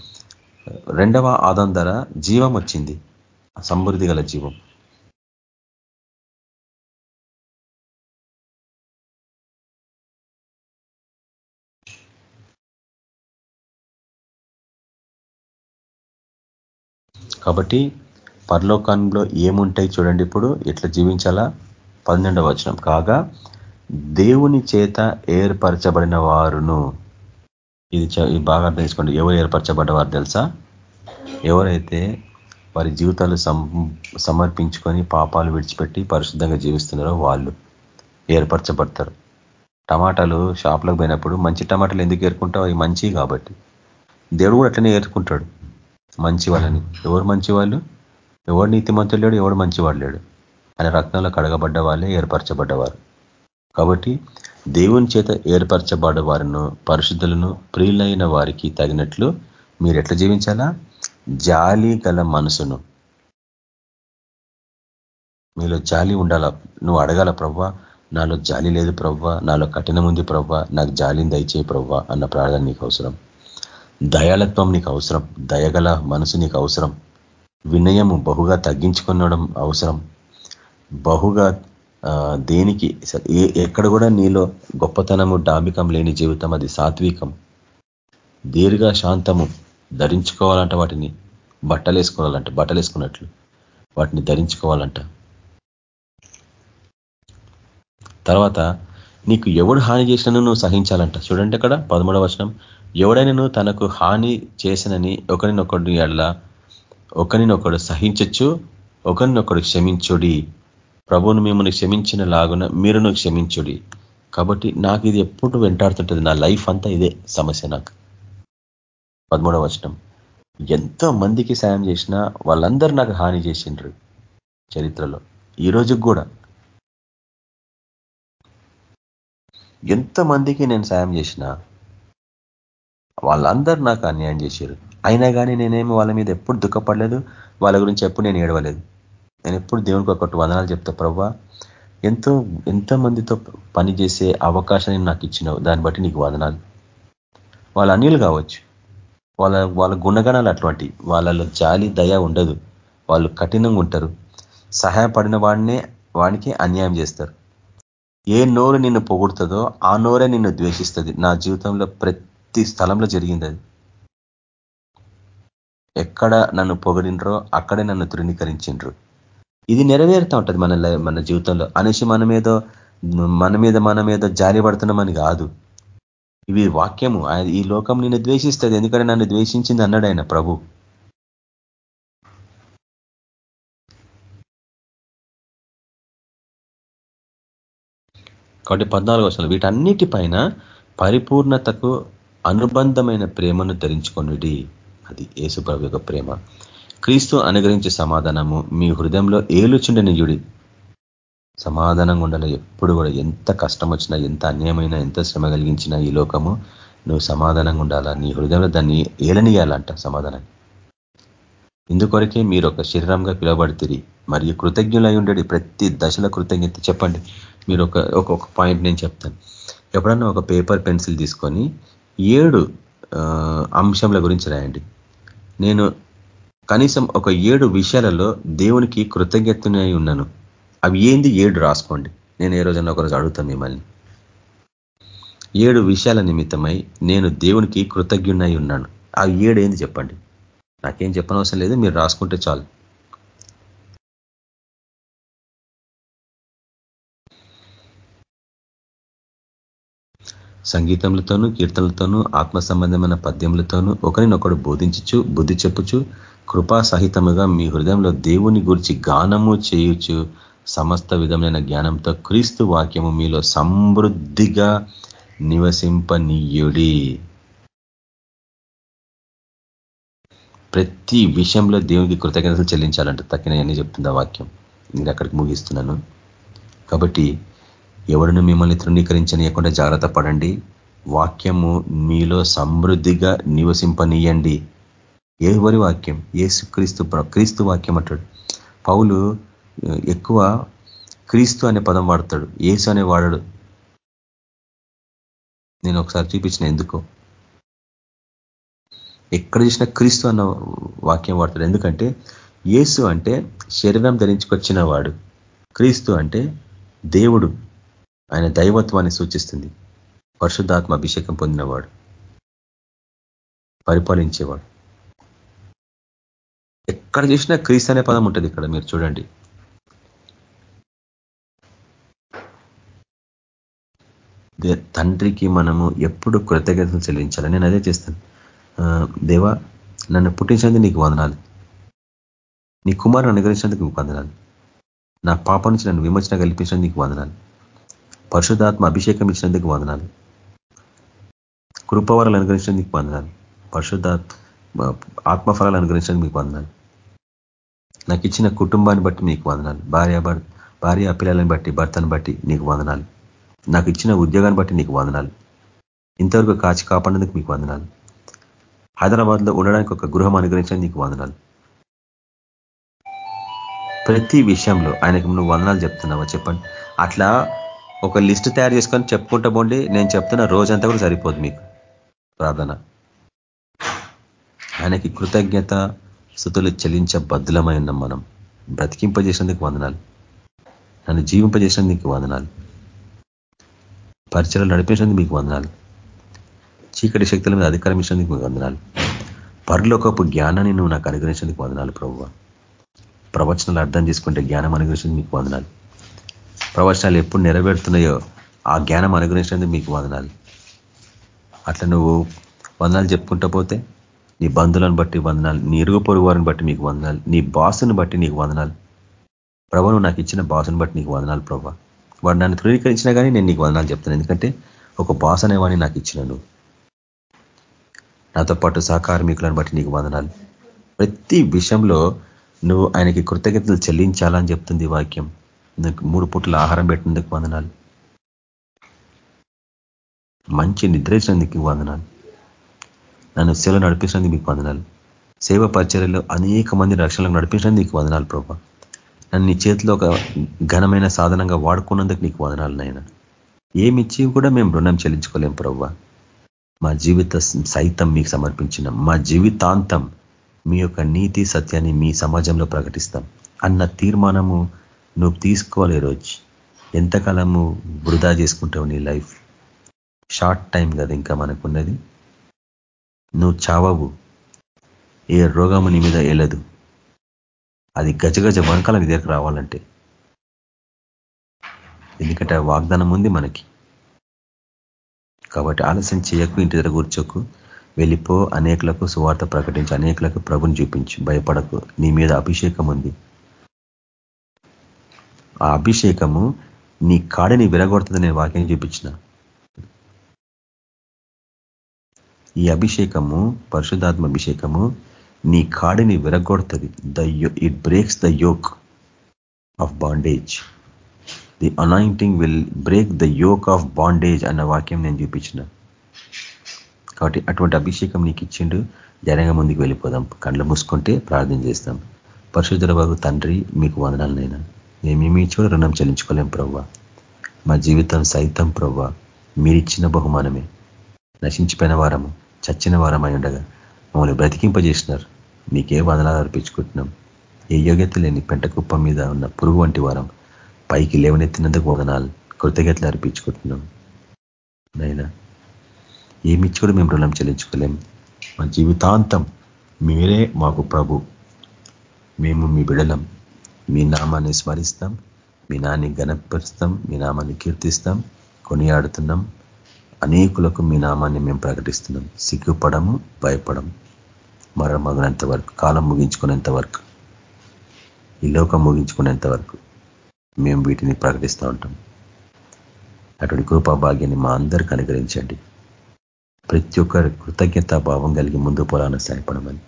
రెండవ ఆదాం ద్వారా జీవం వచ్చింది. సమృద్ధి గల జీవం. కాబట్టి పరలోకంలో ఏముంటాయి చూడండి ఇప్పుడు. ఎట్లా జీవించాలా? పన్నెండవ వచనం. కాగా దేవుని చేత ఏర్పరచబడిన వారును ఇది బాగా అర్థం చేసుకోండి. ఎవరు ఏర్పరచబడ్డవారు తెలుసా? ఎవరైతే వారి జీవితాలు సమర్పించుకొని పాపాలు విడిచిపెట్టి పరిశుద్ధంగా జీవిస్తున్నారో వాళ్ళు ఏర్పరచబడతారు. టమాటాలు షాప్లోకి పోయినప్పుడు మంచి టమాటాలు ఎందుకు ఏరుకుంటావు? అవి మంచివి కాబట్టి. దేవుడు కూడా అట్లనే ఏరుకుంటాడు. మంచి వాళ్ళని ఎవరు మంచి వాళ్ళు ఎవడు నీతిమంతులు లేడు ఎవడు మంచివాడు లేడు. ఆయన రత్నంలో కడగబడ్డ వాళ్ళే ఏర్పరచబడ్డవారు. కాబట్టి దేవుని చేత ఏర్పరచబడ వారిను పరిశుద్ధులను ప్రియులైన వారికి తగినట్లు మీరు ఎట్లా జీవించాలా? జాలి గల మనసును. మీలో జాలి ఉండాల? నువ్వు అడగాల ప్రవ్వా నాలో జాలి లేదు ప్రవ్వా నాలో కఠినం ఉంది ప్రవ్వా నాకు జాలిని దయచే ప్రవ్వా అన్న ప్రార్థన నీకు అవసరం. దయాళత్వం నీకు అవసరం. దయగల మనసు నీకు అవసరం. వినయము బహుగా తగ్గించుకునడం అవసరం. బహుగా దేనికి ఎక్కడ కూడా నీలో గొప్పతనము డాంబికం లేని జీవితం అది సాత్వికం. దీర్ఘ శాంతము ధరించుకోవాలంట వాటిని బట్టలు వేసుకోవాలంట బట్టలు వేసుకున్నట్లు వాటిని ధరించుకోవాలంట. తర్వాత నీకు ఎవడు హాని చేసినను నువ్వు సహించాలంట. చూడండి అక్కడ పదమూడవ వచనం. ఎవడైనాను తనకు హాని చేసినని ఒకరినొకడు ఎడలా ఒకరినొకడు సహించచ్చు ఒకరినొకడు క్షమించుడి. ప్రభువును మిమ్మల్ని క్షమించిన లాగున మీరును క్షమించుడి. కాబట్టి నాకు ఇది ఎప్పుడు వెంటాడుతుంటుంది. నా లైఫ్ అంతా ఇదే సమస్య నాకు. పదమూడవ వచనం. ఎంతో మందికి సాయం చేసినా వాళ్ళందరూ నాకు హాని చేసిండ్రు చరిత్రలో. ఈ రోజుకు కూడా. ఎంతమందికి నేను సాయం చేసిన వాళ్ళందరూ నాకు అన్యాయం చేశారు అయినా కానీ నేనేమి వాళ్ళ మీద ఎప్పుడు దుఃఖపడలేదు? వాళ్ళ గురించి ఎప్పుడు నేను ఏడవలేదు? నేను ఎప్పుడు దేవునికి ఒకటి వదనాలు చెప్తా ప్రవ్వా ఎంతో ఎంతమందితో పనిచేసే అవకాశాన్ని నాకు ఇచ్చినావు. దాన్ని బట్టి నీకు వదనాలు. వాళ్ళ అన్యులు కావచ్చు వాళ్ళ వాళ్ళ గుణగణాలు అటువంటి వాళ్ళలో జాలి దయ ఉండదు. వాళ్ళు కఠినంగా ఉంటారు. సహాయపడిన వాడినే వాడికి అన్యాయం చేస్తారు. ఏ నోరు నిన్ను పొగుడుతుందో ఆ నోరే నిన్ను ద్వేషిస్తుంది. నా జీవితంలో ప్రతి స్థలంలో జరిగింది అది. ఎక్కడ నన్ను పొగిడినరో అక్కడే నన్ను తృణీకరించిండ్రు ఇది నెరవేరుతూ ఉంటుంది మన మన జీవితంలో. అనేసి మన మీద మన మీద మన మీద జారి పడుతున్నామని కాదు. ఇవి వాక్యము. ఈ లోకం నిన్ను ద్వేషిస్తుంది. ఎందుకంటే నన్ను ద్వేషించింది అన్నాడు ఆయన ప్రభు. కాబట్టి పద్నాలుగు వర్షాలు వీటన్నిటిపైన పరిపూర్ణతకు అనుబంధమైన ప్రేమను ధరించుకొనిడి. అది యేసుప్రభు యొక్క ప్రేమ. క్రీస్తు అనుగ్రహించే సమాధానము మీ హృదయంలో ఏలుచుండని యుడి. సమాధానంగా ఉండాలి. ఎప్పుడు కూడా ఎంత కష్టం వచ్చినా ఎంత అన్యాయమైనా ఎంత శ్రమ కలిగించినా ఈ లోకము నువ్వు సమాధానంగా ఉండాలా? నీ హృదయంలో దాన్ని ఏలనియాలంట సమాధానాన్ని. ఇందుకొరకే మీరు ఒక శరీరంగా పిలువబడుతుంది మరియు కృతజ్ఞులై ఉండేది ప్రతి దశలో కృతజ్ఞత చెప్పండి. మీరు ఒక ఒక పాయింట్ నేను చెప్తాను. ఎప్పుడన్నా ఒక పేపర్ పెన్సిల్ తీసుకొని ఏడు అంశంల గురించి రాయండి. నేను కనీసం ఒక ఏడు విషయాలలో దేవునికి కృతజ్ఞతనై ఉన్నాను. అవి ఏంది? ఏడు రాసుకోండి. నేను ఏ రోజన్నా ఒకరోజు అడుగుతాను మిమ్మల్ని. ఏడు విషయాల నిమిత్తమై నేను దేవునికి కృతజ్ఞునై ఉన్నాను. అవి ఏడు ఏంది చెప్పండి. నాకేం చెప్పనవసరం లేదు. మీరు రాసుకుంటే చాలు. సంగీతములతోనూ కీర్తనలతోనూ ఆత్మ సంబంధమైన పద్యములతోనూ ఒకరినొకడు బోధించచ్చు బుద్ధి చెప్పుచు కృపా సహితముగా మీ హృదయంలో దేవుని గురించి గానము చేయొచ్చు సమస్త విధమైన జ్ఞానంతో క్రీస్తు వాక్యము మీలో సమృద్ధిగా నివసింపనీయుడి. ప్రతి విషయంలో దేవునికి కృతజ్ఞతలు చెల్లించాలంట తక్కిన చెప్తుంది ఆ వాక్యం నేను అక్కడికి ముగిస్తున్నాను. కాబట్టి ఎవరిని మిమ్మల్ని తృణీకరించనీయకుండా జాగ్రత్త పడండి. వాక్యము మీలో సమృద్ధిగా నివసింపనీయండి. ఎవరి వాక్యం ఏసు క్రీస్తు క్రీస్తు వాక్యం అంటాడు. పౌలు ఎక్కువ క్రీస్తు అనే పదం వాడతాడు ఏసు అనే వాడడు. నేను ఒకసారి చూపించిన ఎందుకో. ఎక్కడ చూసినా క్రీస్తు అన్న వాక్యం వాడతాడు. ఎందుకంటే ఏసు అంటే శరీరం ధరించుకొచ్చిన వాడు. క్రీస్తు అంటే దేవుడు. ఆయన దైవత్వాన్ని సూచిస్తుంది. పరిశుద్ధాత్మ అభిషేకం పొందినవాడు. పరిపాలించేవాడు. ఎక్కడ చూసినా క్రీస్తు అనే పదం ఉంటుంది ఇక్కడ మీరు చూడండి. తండ్రికి మనము ఎప్పుడు కృతజ్ఞతలు చెల్లించాలి. నేను అదే చేస్తాను. దేవా నన్ను పుట్టించినందుకు నీకు వందనాలు. నీ కుమారుని అనుగ్రహించినందుకు నీకు వందనాలు. నా పాప నుంచి నన్ను విమోచన కల్పించినందుకు నీకు వందనాలు. పరిశుధాత్మ అభిషేకం ఇచ్చినందుకు వందనాలు. కృపవరాలు అనుగ్రహించినందుకు వందనాలు. పరిశుద్ధాత్మ ఆత్మఫలాలు అనుగ్రహించినందుకు మీకు వందనాలు. నాకు ఇచ్చిన కుటుంబాన్ని బట్టి నీకు వందనాలు. భార్య భార్య పిల్లలని బట్టి భర్తను బట్టి నీకు వందనాలు. నాకు ఇచ్చిన ఉద్యోగాన్ని బట్టి నీకు వందనాలు. ఇంతవరకు కాచి కాపాడేందుకు మీకు వందనాలు. హైదరాబాద్లో ఉండడానికి ఒక గృహం అనుగ్రహించడానికి నీకు వందనాలు. ప్రతి విషయంలో ఆయనకు నువ్వు వందనాలు చెప్తున్నావా చెప్పండి. అట్లా ఒక లిస్ట్ తయారు చేసుకొని చెప్పుకుంటా పోండి. నేను చెప్తున్న రోజంతా కూడా సరిపోదు మీకు. ప్రార్థన. ఆయనకి కృతజ్ఞత స్థుతులు చెల్లించ బద్దులమై ఉన్నాం మనం బ్రతికింపజేసినందుకు వందనాలు. నన్ను జీవింపజేసినందుకు వందనాలు. పరిచయాలు నడిపేసినందుకు మీకు వందనాలు. చీకటి శక్తుల మీద అధికారం ఇచ్చినందుకు మీకు వందనాలు. పరులోకపు జ్ఞానాన్ని నువ్వు నాకు అనుగ్రహించినందుకు వందనాలు ప్రభు ప్రవచనాలు అర్థం చేసుకుంటే జ్ఞానం అనుగ్రహించినందుకు మీకు వందనాలు. ప్రవచనాలు ఎప్పుడు నెరవేరుతున్నాయో ఆ జ్ఞానం అనుగ్రహించినందుకు మీకు వందనాలు. అట్లా నువ్వు వందనాలు చెప్పుకుంటూ పోతే నీ బంధువులను బట్టి వందనాలు నీ ఇరుగు పొరుగు వారిని బట్టి మీకు వందనాలు నీ బాసును బట్టి నీకు వందనాలు. ప్రభు నువ్వు నాకు ఇచ్చిన బాసును బట్టి నీకు వందనాలు ప్రభా. వాడు నన్ను ధృవీకరించినా కానీ నేను నీకు వందనాలు చెప్తాను. ఎందుకంటే ఒక బాస్ అనేవాడిని నాకు ఇచ్చిన నువ్వు. నాతో పాటు సహకార్మికులను బట్టి నీకు వందనాలు. ప్రతి విషయంలో నువ్వు ఆయనకి కృతజ్ఞతలు చెల్లించాలని చెప్తుంది వాక్యం. నీకు మూడు పూటల ఆహారం పెట్టినందుకు వందనాలు. మంచి నిద్రించినందుకు వందనాలు. నన్ను సేవలు నడిపించినందుకు మీకు వందనాలు. సేవ పరిచర్యలో అనేక మంది రక్షణలకు నడిపించినందుకు నీకు వందనాలు ప్రభా. నన్ను నీ చేతిలో ఒక ఘనమైన సాధనంగా వాడుకున్నందుకు నీకు వదనాలు నాయన. ఏమిచ్చి కూడా మేము రుణం చెల్లించుకోలేం ప్రవ్వ మా జీవిత సైతం మీకు సమర్పించిన మా జీవితాంతం మీ యొక్క నీతి సత్యాన్ని మీ సమాజంలో ప్రకటిస్తాం. అన్న తీర్మానము నువ్వు తీసుకోవాలి రోజు ఎంతకాలము వృధా చేసుకుంటావు నీ లైఫ్? షార్ట్ టైం కదా ఇంకా మనకున్నది. నువ్వు చావవు. ఏ రోగము నీ మీద వెళ్ళదు అది గజగజ వనకాల నీ దగ్గర రావాలంటే. ఎందుకంటే ఆ వాగ్దానం ఉంది మనకి. కాబట్టి ఆలస్యం చేయకు ఇంటి దగ్గర కూర్చోకు వెళ్ళిపో అనేకులకు సువార్త ప్రకటించి అనేకులకు ప్రభుని చూపించు భయపడకు నీ మీద అభిషేకం ఉంది. ఆ అభిషేకము నీ కాడిని విరగొడుతుంది నేను వాక్యం చూపించిన. ఈ అభిషేకము పరిశుధాత్మ అభిషేకము నీ కాడిని విరగొడుతుంది the it breaks the yoke of bondage the anointing will break the yoke of bondage అన్న వాక్యం నేను చూపించిన. కాబట్టి అటువంటి అభిషేకం నీకు ఇచ్చిండు. జనంగా ముందుకు వెళ్ళిపోదాం. కండ్లు మూసుకుంటే ప్రార్థన చేస్తాం. పరిశుద్ధుల బాబు తండ్రి మీకు వదనాలనైనా మేమేమి చూడ రుణం చెల్లించుకోలేం ప్రవ్వ. మా జీవితం సైతం ప్రవ్వ. మీరిచ్చిన బహుమానమే. నశించిపోయిన వారము. చచ్చిన వారమై ఉండగా మమ్మల్ని బ్రతికింపజేసినారు. మీకే వదనాలు అర్పించుకుంటున్నాం. ఏ యోగ్యత లేని పెంట కుప్ప మీద ఉన్న పురుగు వంటి వారం పైకి లేవనెత్తినందుకు వదనాలు కృతజ్ఞతలు అర్పించుకుంటున్నాం. నైనా ఏమిచ్చి కూడా మేము రుణం చెల్లించుకోలేం. మా జీవితాంతం మీరే మాకు ప్రభు. మేము మీ బిడలం. మీ నామాన్ని స్మరిస్తాం. మీ నాన్ని గణపరుస్తాం మీ నామాన్ని కీర్తిస్తాం. కొనియాడుతున్నాం. అనేకులకు మీ నామాన్ని మేము ప్రకటిస్తున్నాం. సిగ్గుపడము భయపడము. మగనంత వరకు కాలం ముగించుకునేంత వరకు ఈ లోకం ముగించుకునేంత వరకు మేము వీటిని ప్రకటిస్తూ ఉంటాం. అటువంటి కృపా భాగ్యాన్ని మా అందరికి అనుగ్రహించండి. ప్రతి ఒక్కరి కృతజ్ఞత భావం కలిగి ముందు పోలాన సహాయపడమని.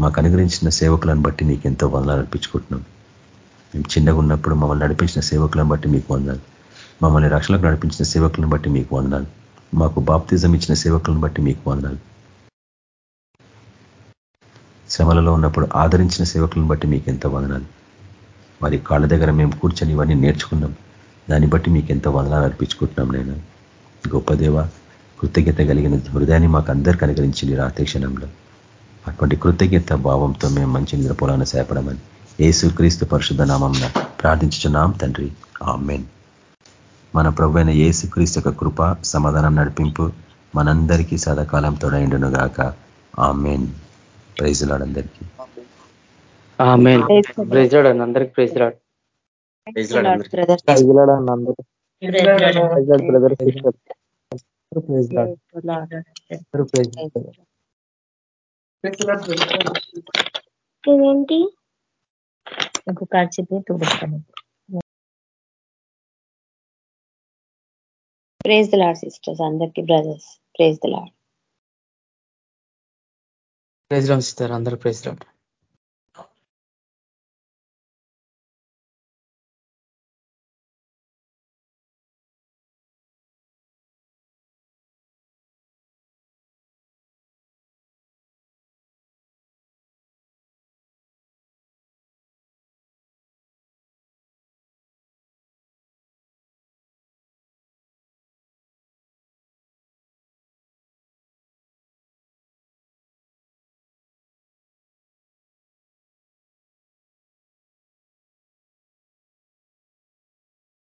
మాకు అనుగ్రహించిన సేవకులను బట్టి నీకు ఎంతో వందలు అనిపించుకుంటున్నాం మేము చిన్నగా ఉన్నప్పుడు మమ్మల్ని నడిపించిన సేవకులను బట్టి మీకు వందనాలు. మమ్మల్ని రక్షణకు నడిపించిన సేవకులను బట్టి మీకు వందాలు మాకు బాప్తిజం ఇచ్చిన సేవకులను బట్టి మీకు వందాలు శ్రమలలో ఉన్నప్పుడు ఆదరించిన సేవకులను బట్టి మీకు ఎంత వందనాలు. మరి కాళ్ళ దగ్గర మేము కూర్చొని ఇవన్నీ నేర్చుకున్నాం. దాన్ని బట్టి మీకు ఎంత వందనాలు అర్పించుకుంటున్నాం నేను. గొప్ప దేవ కృతజ్ఞత కలిగిన హృదయాన్ని మాకు అందరికీ అనుగ్రహించింది రాత్రి క్షణంలో. అటువంటి కృతజ్ఞత భావంతో మేము మంచి నిద్రపోలాన్ని సేపడమని ఏసు క్రీస్తు పరిశుద్ధ నామం ప్రార్థించుతున్నాం తండ్రి. ఆమెన్. మన ప్రభు అయిన ఏసు క్రీస్తు యొక్క కృప సమాధానం నడిపింపు మనందరికీ సదాకాలం తొడైండును గాక ఆమెన్. ప్రైజులాడందరికీ ప్రైజ్ రాడ్ అందరికి praise praise praise brother praise praise ఇదేంటి? ఇంకొక చెప్పి తుడుస్తాను. ప్రేజ్ ద లాడ్ సిస్టర్స్ అందరికీ brothers praise the lord praise lord sister అందరూ ప్రేజ్ రామ్